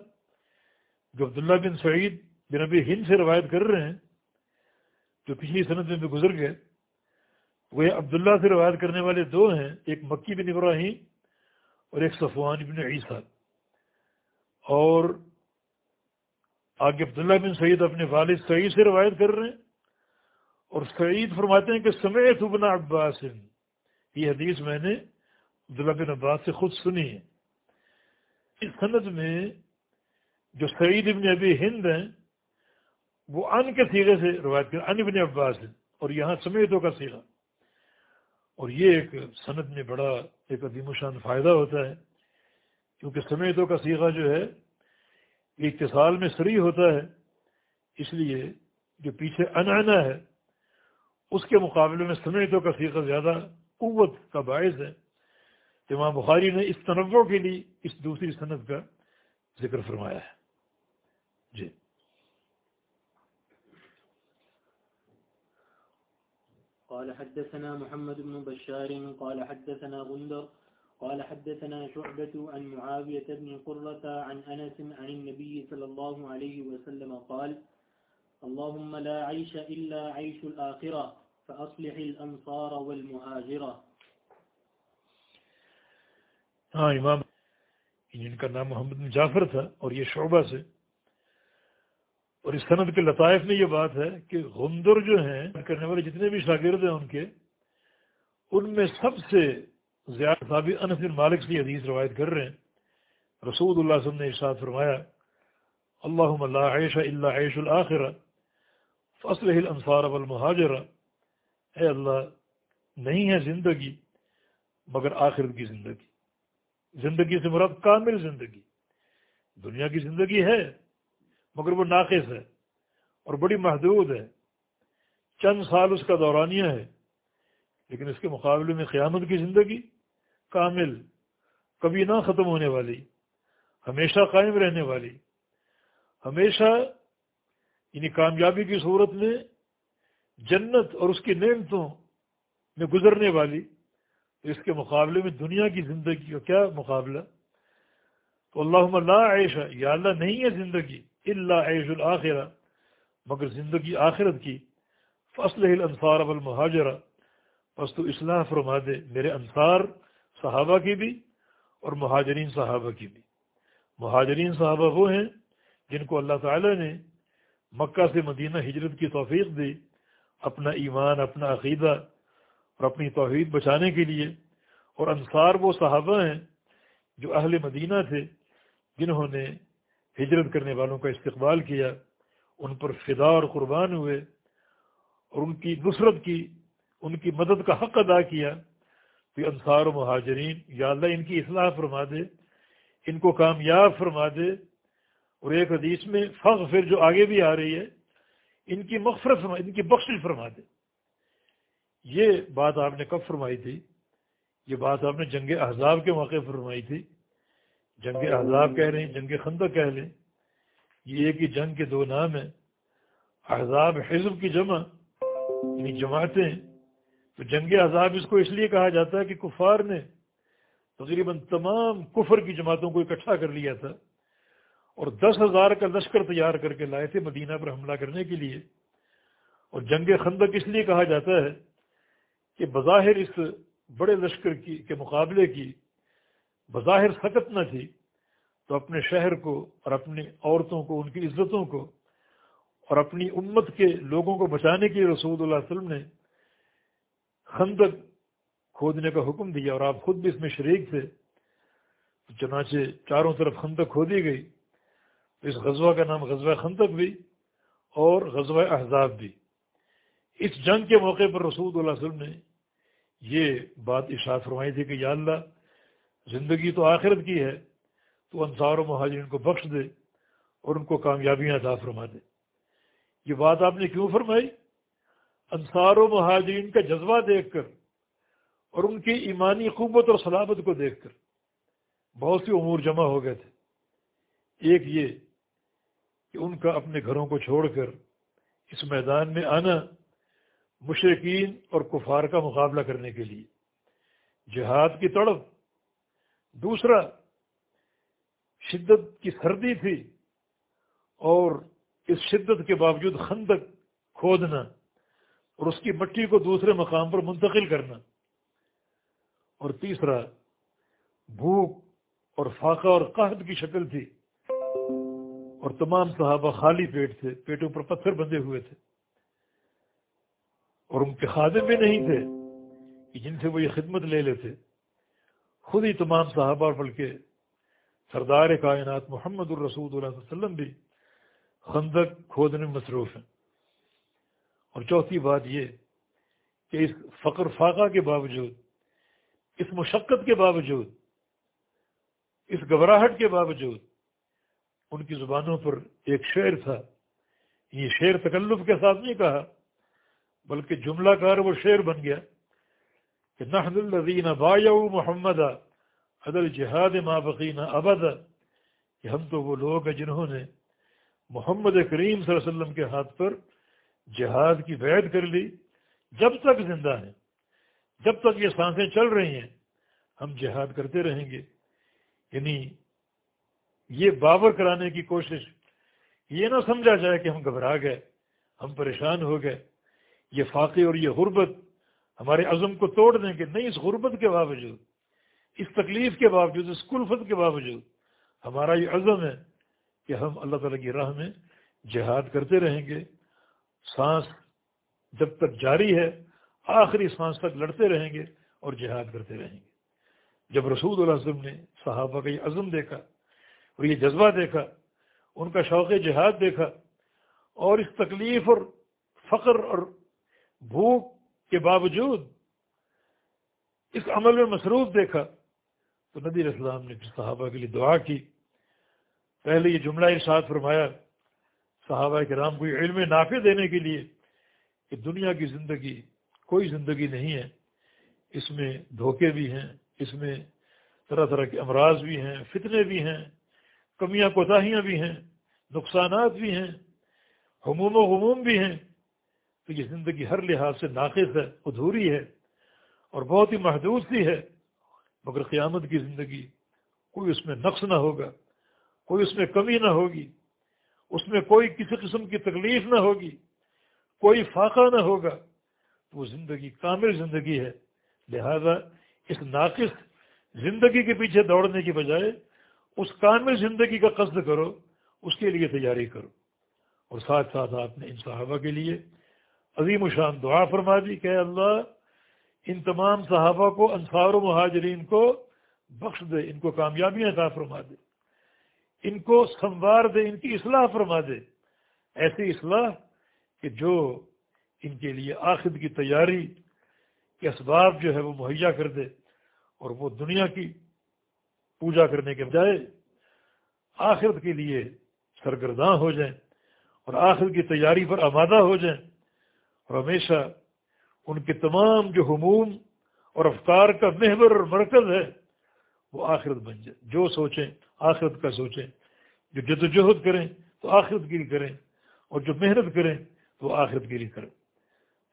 جو عبداللہ بن سعید بن ابی ہند سے روایت کر رہے ہیں، جو پچھلی صنعت میں بھی گزر گئے، وہ عبداللہ سے روایت کرنے والے دو ہیں، ایک مکی بن ابراہیم اور ایک صفوان بن عیسیٰ۔ اور آگے عبداللہ بن سعید اپنے والد سعید سے روایت کر رہے ہیں اور سعید فرماتے ہیں کہ سمیت ابن عباس، یہ حدیث میں نے عبداللہ بن عباس سے خود سنی ہے۔ اس صنعت میں جو سعید ابن ابی ہند ہیں، وہ ان کے سیغے سے روایت کر ان ابن عباس۔ اور یہاں سمیتوں کا سیغہ۔ اور یہ ایک صنعت میں بڑا ایک عدیم و شان فائدہ ہوتا ہے، کیونکہ سمیتوں کا سیغہ جو ہے یہ اتصال میں سری ہوتا ہے، اس لیے جو پیچھے انعنا ہے، اس کے مقابلے میں سمیتوں کا سیغہ زیادہ قوت کا باعث ہے۔ امام بخاری نے اس تنوع کے لیے اس دوسری صنعت کا ذکر فرمایا ہے۔ جی۔ قال حدثنا محمد بن بشار، قال حدثنا غندر قال حدثنا شعبة عن معاوية بن قرة عن أنس عن النبي صلى الله عليه وسلم قال، اللهم لا عيش إلا عيش الآخرة، فأصلح الأنصار والمهاجرة. ہاں امام جن کا نام محمد بن جعفر تھا اور یہ شعبہ سے، اور اس صنعت کے لطائف میں یہ بات ہے کہ غندر جو ہیں، کرنے والے جتنے بھی شاگرد ہیں ان کے، ان میں سب سے زیادہ صابی انس بن مالک سے حدیث روایت کر رہے ہیں۔ رسول اللہ صلی اللہ نے ارشاد فرمایا اللہ اللہ عیش اللہ عیش الآخر فصل الانصار والمہاجر اے اللہ، نہیں ہے زندگی مگر آخرت کی زندگی۔ زندگی سے مراد کامل زندگی۔ دنیا کی زندگی ہے مگر وہ ناقص ہے اور بڑی محدود ہے۔ چند سال اس کا دورانیہ ہے، لیکن اس کے مقابلے میں قیامت کی زندگی کامل، کبھی نہ ختم ہونے والی، ہمیشہ قائم رہنے والی۔ ہمیشہ یعنی کامیابی کی صورت میں جنت اور اس کی نعمتوں میں گزرنے والی، اس کے مقابلے میں دنیا کی زندگی کا کیا مقابلہ؟ تو اللہ لا عیشہ یا اللہ نہیں ہے زندگی اللہ عیش الآخرہ مگر زندگی آخرت کی۔ فصل الانصار والمہاجرہ بس تو اصلاح فرما دے، میرے انصار صحابہ کی بھی اور مہاجرین صحابہ کی بھی۔ مہاجرین صحابہ وہ ہیں جن کو اللہ تعالی نے مکہ سے مدینہ ہجرت کی توفیق دی، اپنا ایمان، اپنا عقیدہ اور اپنی توحید بچانے کے لیے۔ اور انصار وہ صحابہ ہیں جو اہل مدینہ تھے جنہوں نے ہجرت کرنے والوں کا استقبال کیا، ان پر فدا اور قربان ہوئے اور ان کی نصرت کی، ان کی مدد کا حق ادا کیا۔ تو انصار و مہاجرین یا اللہ ان کی اصلاح فرما دے ان کو کامیاب فرما دے۔ اور ایک حدیث میں فخ پھر جو آگے بھی آ رہی ہے ان کی مغفرت فرما ان کی بخش فرما دے۔ یہ بات آپ نے کب فرمائی تھی؟ یہ بات آپ نے جنگ احزاب کے موقع فرمائی تھی۔ جنگ احزاب کہہ رہے ہیں جنگ خندق کہہ لیں۔ یہ ایک ہی جنگ کے دو نام ہیں احزاب حزب کی جمع یعنی جماعتیں تو جنگ احزاب اس کو اس لیے کہا جاتا ہے کہ کفار نے تقریباً تمام کفر کی جماعتوں کو اکٹھا کر لیا تھا اور دس ہزار کا لشکر تیار کر کے لائے تھے مدینہ پر حملہ کرنے کے لیے۔ اور جنگ خندق اس لیے کہا جاتا ہے کہ بظاہر اس بڑے لشکر کی، کے مقابلے کی بظاہر سخت نہ تھی، تو اپنے شہر کو اور اپنی عورتوں کو، ان کی عزتوں کو اور اپنی امت کے لوگوں کو بچانے کے لیے رسول اللہ علیہ وسلم نے خندق کھودنے کا حکم دیا اور آپ خود بھی اس میں شریک تھے، چنانچہ چاروں طرف خندق کھودی گئی۔ اس غزوہ کا نام غزوہ خندق بھی اور غزوہ احزاب بھی۔ اس جنگ کے موقع پر رسول اللہ علیہ وسلم نے یہ بات اشاعت فرمائی تھی کہ یا اللہ، زندگی تو آخرت کی ہے، تو انصار و مہاجرین کو بخش دے اور ان کو کامیابیاں عطا فرما دے۔ یہ بات آپ نے کیوں فرمائی؟ انصار و مہاجرین کا جذبہ دیکھ کر اور ان کی ایمانی قوت اور سلامت کو دیکھ کر بہت سی امور جمع ہو گئے تھے۔ ایک یہ کہ ان کا اپنے گھروں کو چھوڑ کر اس میدان میں آنا مشرقین اور کفار کا مقابلہ کرنے کے لیے۔ جہاد کی تڑپ۔ دوسرا، شدت کی سردی تھی اور اس شدت کے باوجود خندق کھودنا۔ اور اس کی مٹی کو دوسرے مقام پر منتقل کرنا۔ اور تیسرا، بھوک اور فاقہ اور قحط کی شکل تھی۔ اور تمام صحابہ خالی پیٹ تھے، پیٹوں پر پتھر بندے ہوئے تھے۔ اور ان کے خادم بھی نہیں تھے کہ جن سے وہ یہ خدمت لے لیتے۔ خود ہی تمام صحابہ بلکہ سردار کائنات محمد الرسود اللہ علیہ وسلم بھی خندق کھودنے میں مصروف ہیں۔ اور چوتھی بات یہ کہ اس فقر فاقہ کے باوجود، اس مشقت کے باوجود، اس گھبراہٹ کے باوجود ان کی زبانوں پر ایک شعر تھا۔ یہ شعر تکلف کے ساتھ نہیں کہا، بلکہ جملہ کار وہ شعر بن گیا کہ نحن الذین بایو محمد عدل جہاد ما بقین ابد۔ کہ ہم تو وہ لوگ ہیں جنہوں نے محمد کریم صلی اللہ علیہ وسلم کے ہاتھ پر جہاد کی بیعت کر لی، جب تک زندہ ہیں، جب تک یہ سانسیں چل رہی ہیں، ہم جہاد کرتے رہیں گے۔ یعنی یہ باور کرانے کی کوشش، یہ نہ سمجھا جائے کہ ہم گھبرا گئے، ہم پریشان ہو گئے۔ یہ فاقے اور یہ غربت ہمارے عزم کو توڑ دیں گے۔ نہیں، اس غربت کے باوجود، اس تکلیف کے باوجود، اس کلفت کے باوجود ہمارا یہ عزم ہے کہ ہم اللہ تعالیٰ کی راہ میں جہاد کرتے رہیں گے۔ سانس جب تک جاری ہے، آخری سانس تک لڑتے رہیں گے اور جہاد کرتے رہیں گے۔ جب رسول اللہ وسلم نے صحابہ کا یہ عزم دیکھا اور یہ جذبہ دیکھا، ان کا شوق جہاد دیکھا اور اس تکلیف اور فقر اور بھوک کے باوجود اس عمل میں مصروف دیکھا تو نبی اسلام نے صحابہ کے لیے دعا کی۔ پہلے یہ جملہ ارشاد فرمایا صحابہ کے رام کو علم نافع دینے کے لیے کہ دنیا کی زندگی کوئی زندگی نہیں ہے، اس میں دھوکے بھی ہیں، اس میں طرح طرح کے امراض بھی ہیں، فتنے بھی ہیں، کمیاں کوتاہیاں بھی ہیں، نقصانات بھی ہیں حموم و غموم بھی ہیں۔ تو یہ زندگی ہر لحاظ سے ناقص ہے، ادھوری ہے اور بہت ہی محدود سی ہے۔ مگر قیامت کی زندگی کوئی اس میں نقص نہ ہوگا، کوئی اس میں کمی نہ ہوگی۔ اس میں کوئی کسی قسم کی تکلیف نہ ہوگی، کوئی فاقہ نہ ہوگا، تو وہ زندگی کامل زندگی ہے۔ لہذا اس ناقص زندگی کے پیچھے دوڑنے کی بجائے اس کامل زندگی کا قصد کرو، اس کے لیے تیاری کرو۔ اور ساتھ ساتھ آپ نے ان صحابہ کے لیے عظیم و شان دعا فرما دی کہ اللہ، ان تمام صحابہ کو، انصار و مہاجرین کو بخش دے، ان کو کامیابیاں عطا فرما دے۔ ان کو سنوار دے، ان کی اصلاح فرما دے۔ ایسی اصلاح کہ جو ان کے لیے آخر کی تیاری کے اسباب جو ہے وہ مہیا کر دے اور وہ دنیا کی پوجا کرنے کے بجائے آخرت کے لیے سرگرداں ہو جائیں اور آخر کی تیاری پر آمادہ ہو جائیں اور ہمیشہ ان کے تمام جو حموم اور افکار کا محور اور مرکز ہے وہ آخرت بن جائے۔ جو سوچیں آخرت کا سوچیں۔ جو جد و جہد کریں تو آخرت کے لیے کریں، اور جو محنت کریں تو آخرت کے لیے کریں۔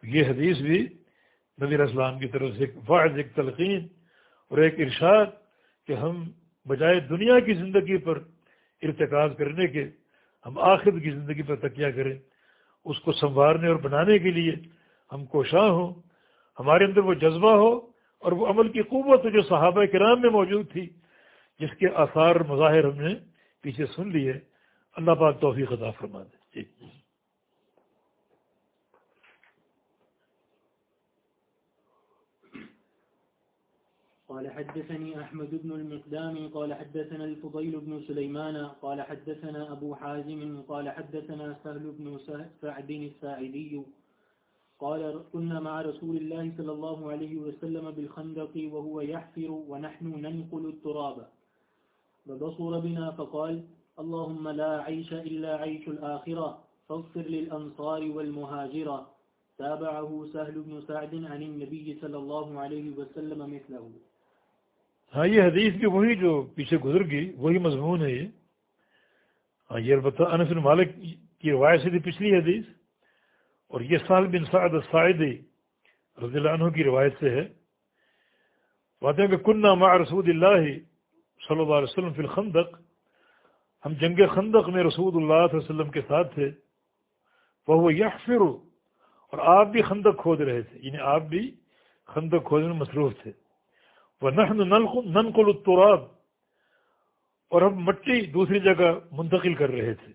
تو یہ حدیث بھی نبی اسلام کی طرف سے ایک واحد ایک تلقین اور ایک ارشاد کہ ہم بجائے دنیا کی زندگی پر ارتکاز کرنے کے، ہم آخرت کی زندگی پر تکیہ کریں۔ اس کو سنوارنے اور بنانے کے لیے ہم کوشاں ہوں۔ ہمارے اندر وہ جذبہ ہو اور وہ عمل کی قوت جو صحابہ کرام میں موجود تھی۔ جس کے آثار مظاہر ہم نے پیچھے سن لیے اللہ پاک توفیق عطا فرما دے۔ جی۔ قال حدثني أحمد بن المقدام قال حدثنا الفضيل بن سليمان قال حدثنا أبو حازم قال حدثنا سهل بن سعد الساعدي. قال كنا مع رسول الله صلى الله عليه وسلم بالخندق وهو يحفر ونحن ننقل التراب. فبصر بنا فقال، اللهم لا عيش إلا عيش الآخرة، فاغفر للأنصار والمهاجرة. تابعه سهل بن سعد عن النبي صلى الله عليه وسلم مثله. ہاں یہ حدیث بھی وہی جو پیچھے گزر گئی، وہی مضمون ہے یہ۔ ہاں یہ البتہ انس بن مالک کی روایت سے تھی پچھلی حدیث، اور یہ سال بن سعد السعیدی رضی اللہ عنہ کی روایت سے ہے۔ بات کہ کنہ مع رسول اللہ صلی اللہ علیہ وسلم فی الخندق، ہم جنگ خندق میں رسول اللہ صلی اللہ علیہ وسلم کے ساتھ تھے وہ یحفر، اور آپ بھی خندق کھود رہے تھے یعنی آپ بھی خندق کھودنے میں مصروف تھے۔ وہ ننقل التراب، اور ہم مٹی دوسری جگہ منتقل کر رہے تھے۔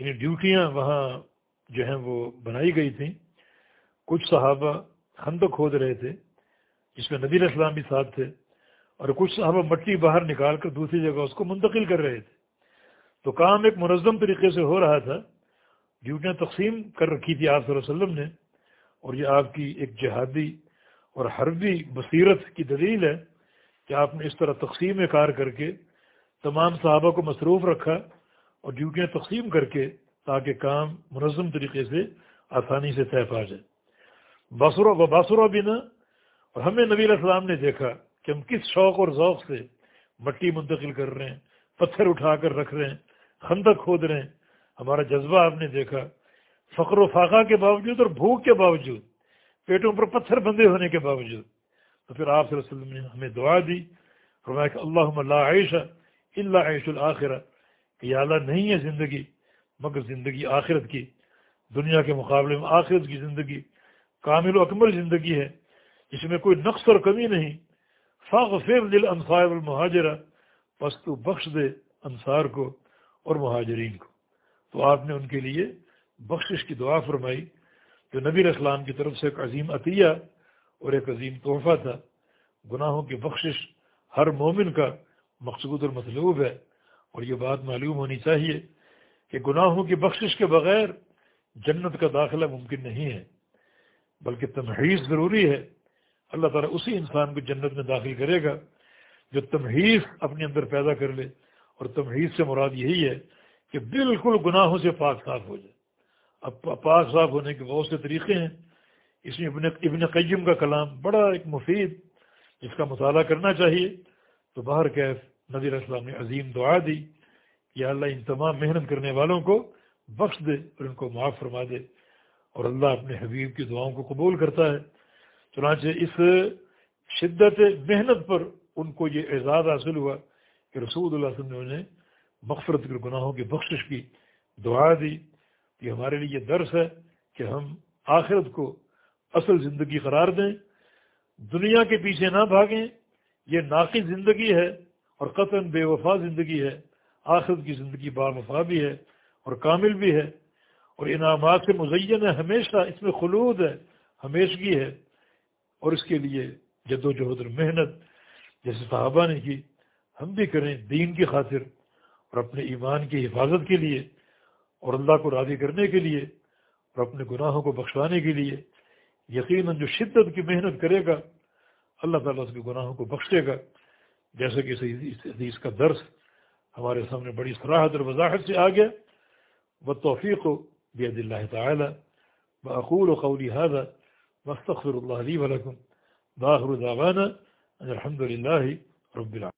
یعنی ڈیوٹیاں وہاں جو ہیں وہ بنائی گئی تھیں۔ کچھ صحابہ خندق کھود رہے تھے، جس میں نبی اسلام بھی ساتھ تھے۔ اور کچھ صحابہ مٹی باہر نکال کر دوسری جگہ اس کو منتقل کر رہے تھے۔ تو کام ایک منظم طریقے سے ہو رہا تھا۔ ڈیوٹیاں تقسیم کر رکھی تھی آپ صلی اللہ علیہ وسلم نے۔ اور یہ آپ کی ایک جہادی اور حربی بصیرت کی دلیل ہے کہ آپ نے اس طرح تقسیم کار کر کے تمام صحابہ کو مصروف رکھا اور ڈیوٹیاں تقسیم کر کے تاکہ کام منظم طریقے سے آسانی سے طے پا جائے۔ باسرو و باسرو بھی نہ اور ہمیں نبی علیہ السلام نے دیکھا کہ ہم کس شوق اور ذوق سے مٹی منتقل کر رہے ہیں، پتھر اٹھا کر رکھ رہے ہیں، خندق کھود رہے ہیں۔ ہمارا جذبہ آپ نے دیکھا۔ فقر و فاقہ کے باوجود اور بھوک کے باوجود، پیٹوں پر پتھر بندے ہونے کے باوجود۔ تو پھر آپ صلی اللہ علیہ وسلم نے ہمیں دعا دی، فرمایا کہ اللہ اللہ عائشہ اللہ عیش الآخرہ کہ یا اللہ نہیں ہے زندگی مگر زندگی آخرت کی۔ دنیا کے مقابلے میں آخرت کی زندگی کامل و اکمل زندگی ہے، جس میں کوئی نقص اور کمی نہیں۔ فاغفر دل انصار المہاجرہ بس تو بخش دے انصار کو اور مہاجرین کو۔ تو آپ نے ان کے لیے بخشش کی دعا فرمائی، جو نبی اسلام کی طرف سے ایک عظیم عطیہ اور ایک عظیم تحفہ تھا۔ گناہوں کی بخشش ہر مومن کا مقصود اور مطلوب ہے۔ اور یہ بات معلوم ہونی چاہیے کہ گناہوں کی بخشش کے بغیر جنت کا داخلہ ممکن نہیں ہے، بلکہ تمحیص ضروری ہے۔ اللہ تعالیٰ اسی انسان کو جنت میں داخل کرے گا جو تمحیص اپنے اندر پیدا کر لے اور تمحیص سے مراد یہی ہے کہ بالکل گناہوں سے پاک صاف ہو جائے۔ اب پاک صاف ہونے کے بہت سے طریقے ہیں۔ اس میں ابن ابن قیم کا کلام بڑا ایک مفید جس کا مطالعہ کرنا چاہیے۔ تو باہر کیف نظیر السلام نے عظیم دعا دی کہ اللہ ان تمام محنت کرنے والوں کو بخش دے اور ان کو معاف فرما دے اور اللہ اپنے حبیب کی دعاؤں کو قبول کرتا ہے۔ چنانچہ اس شدت محنت پر ان کو یہ اعزاز حاصل ہوا کہ رسول اللہ علیہ وسلم نے انہیں مغفرت کے گناہوں کی بخشش کی، دعا دی یہ ہمارے لیے یہ درس ہے کہ ہم آخرت کو اصل زندگی قرار دیں، دنیا کے پیچھے نہ بھاگیں، یہ ناقص زندگی ہے اور قطن بے وفا زندگی ہے، آخرت کی زندگی با وفا بھی ہے اور کامل بھی ہے، اور انعامات سے مزین ہے، ہمیشہ اس میں خلود ہے، ہمیشگی ہے۔ اور اس کے لیے جد و جہد اور محنت جیسے صحابہ نے کی، ہم بھی کریں دین کی خاطر اور اپنے ایمان کی حفاظت کے لیے اور اللہ کو راضی کرنے کے لیے اور اپنے گناہوں کو بخشوانے کے لیے۔ یقیناً جو شدت کی محنت کرے گا، اللہ تعالیٰ اس کے گناہوں کو بخشے گا۔ جیسے کہ اس حدیث کا درس ہمارے سامنے بڑی صراحت اور وضاحت سے آ گیا وہ توفیق و بید اللہ تعالیٰ۔ بقول و قولی حاضہ واستغفر اللہ علیہ ولكم. باخر دعوانا الحمد للہ رب العالمين.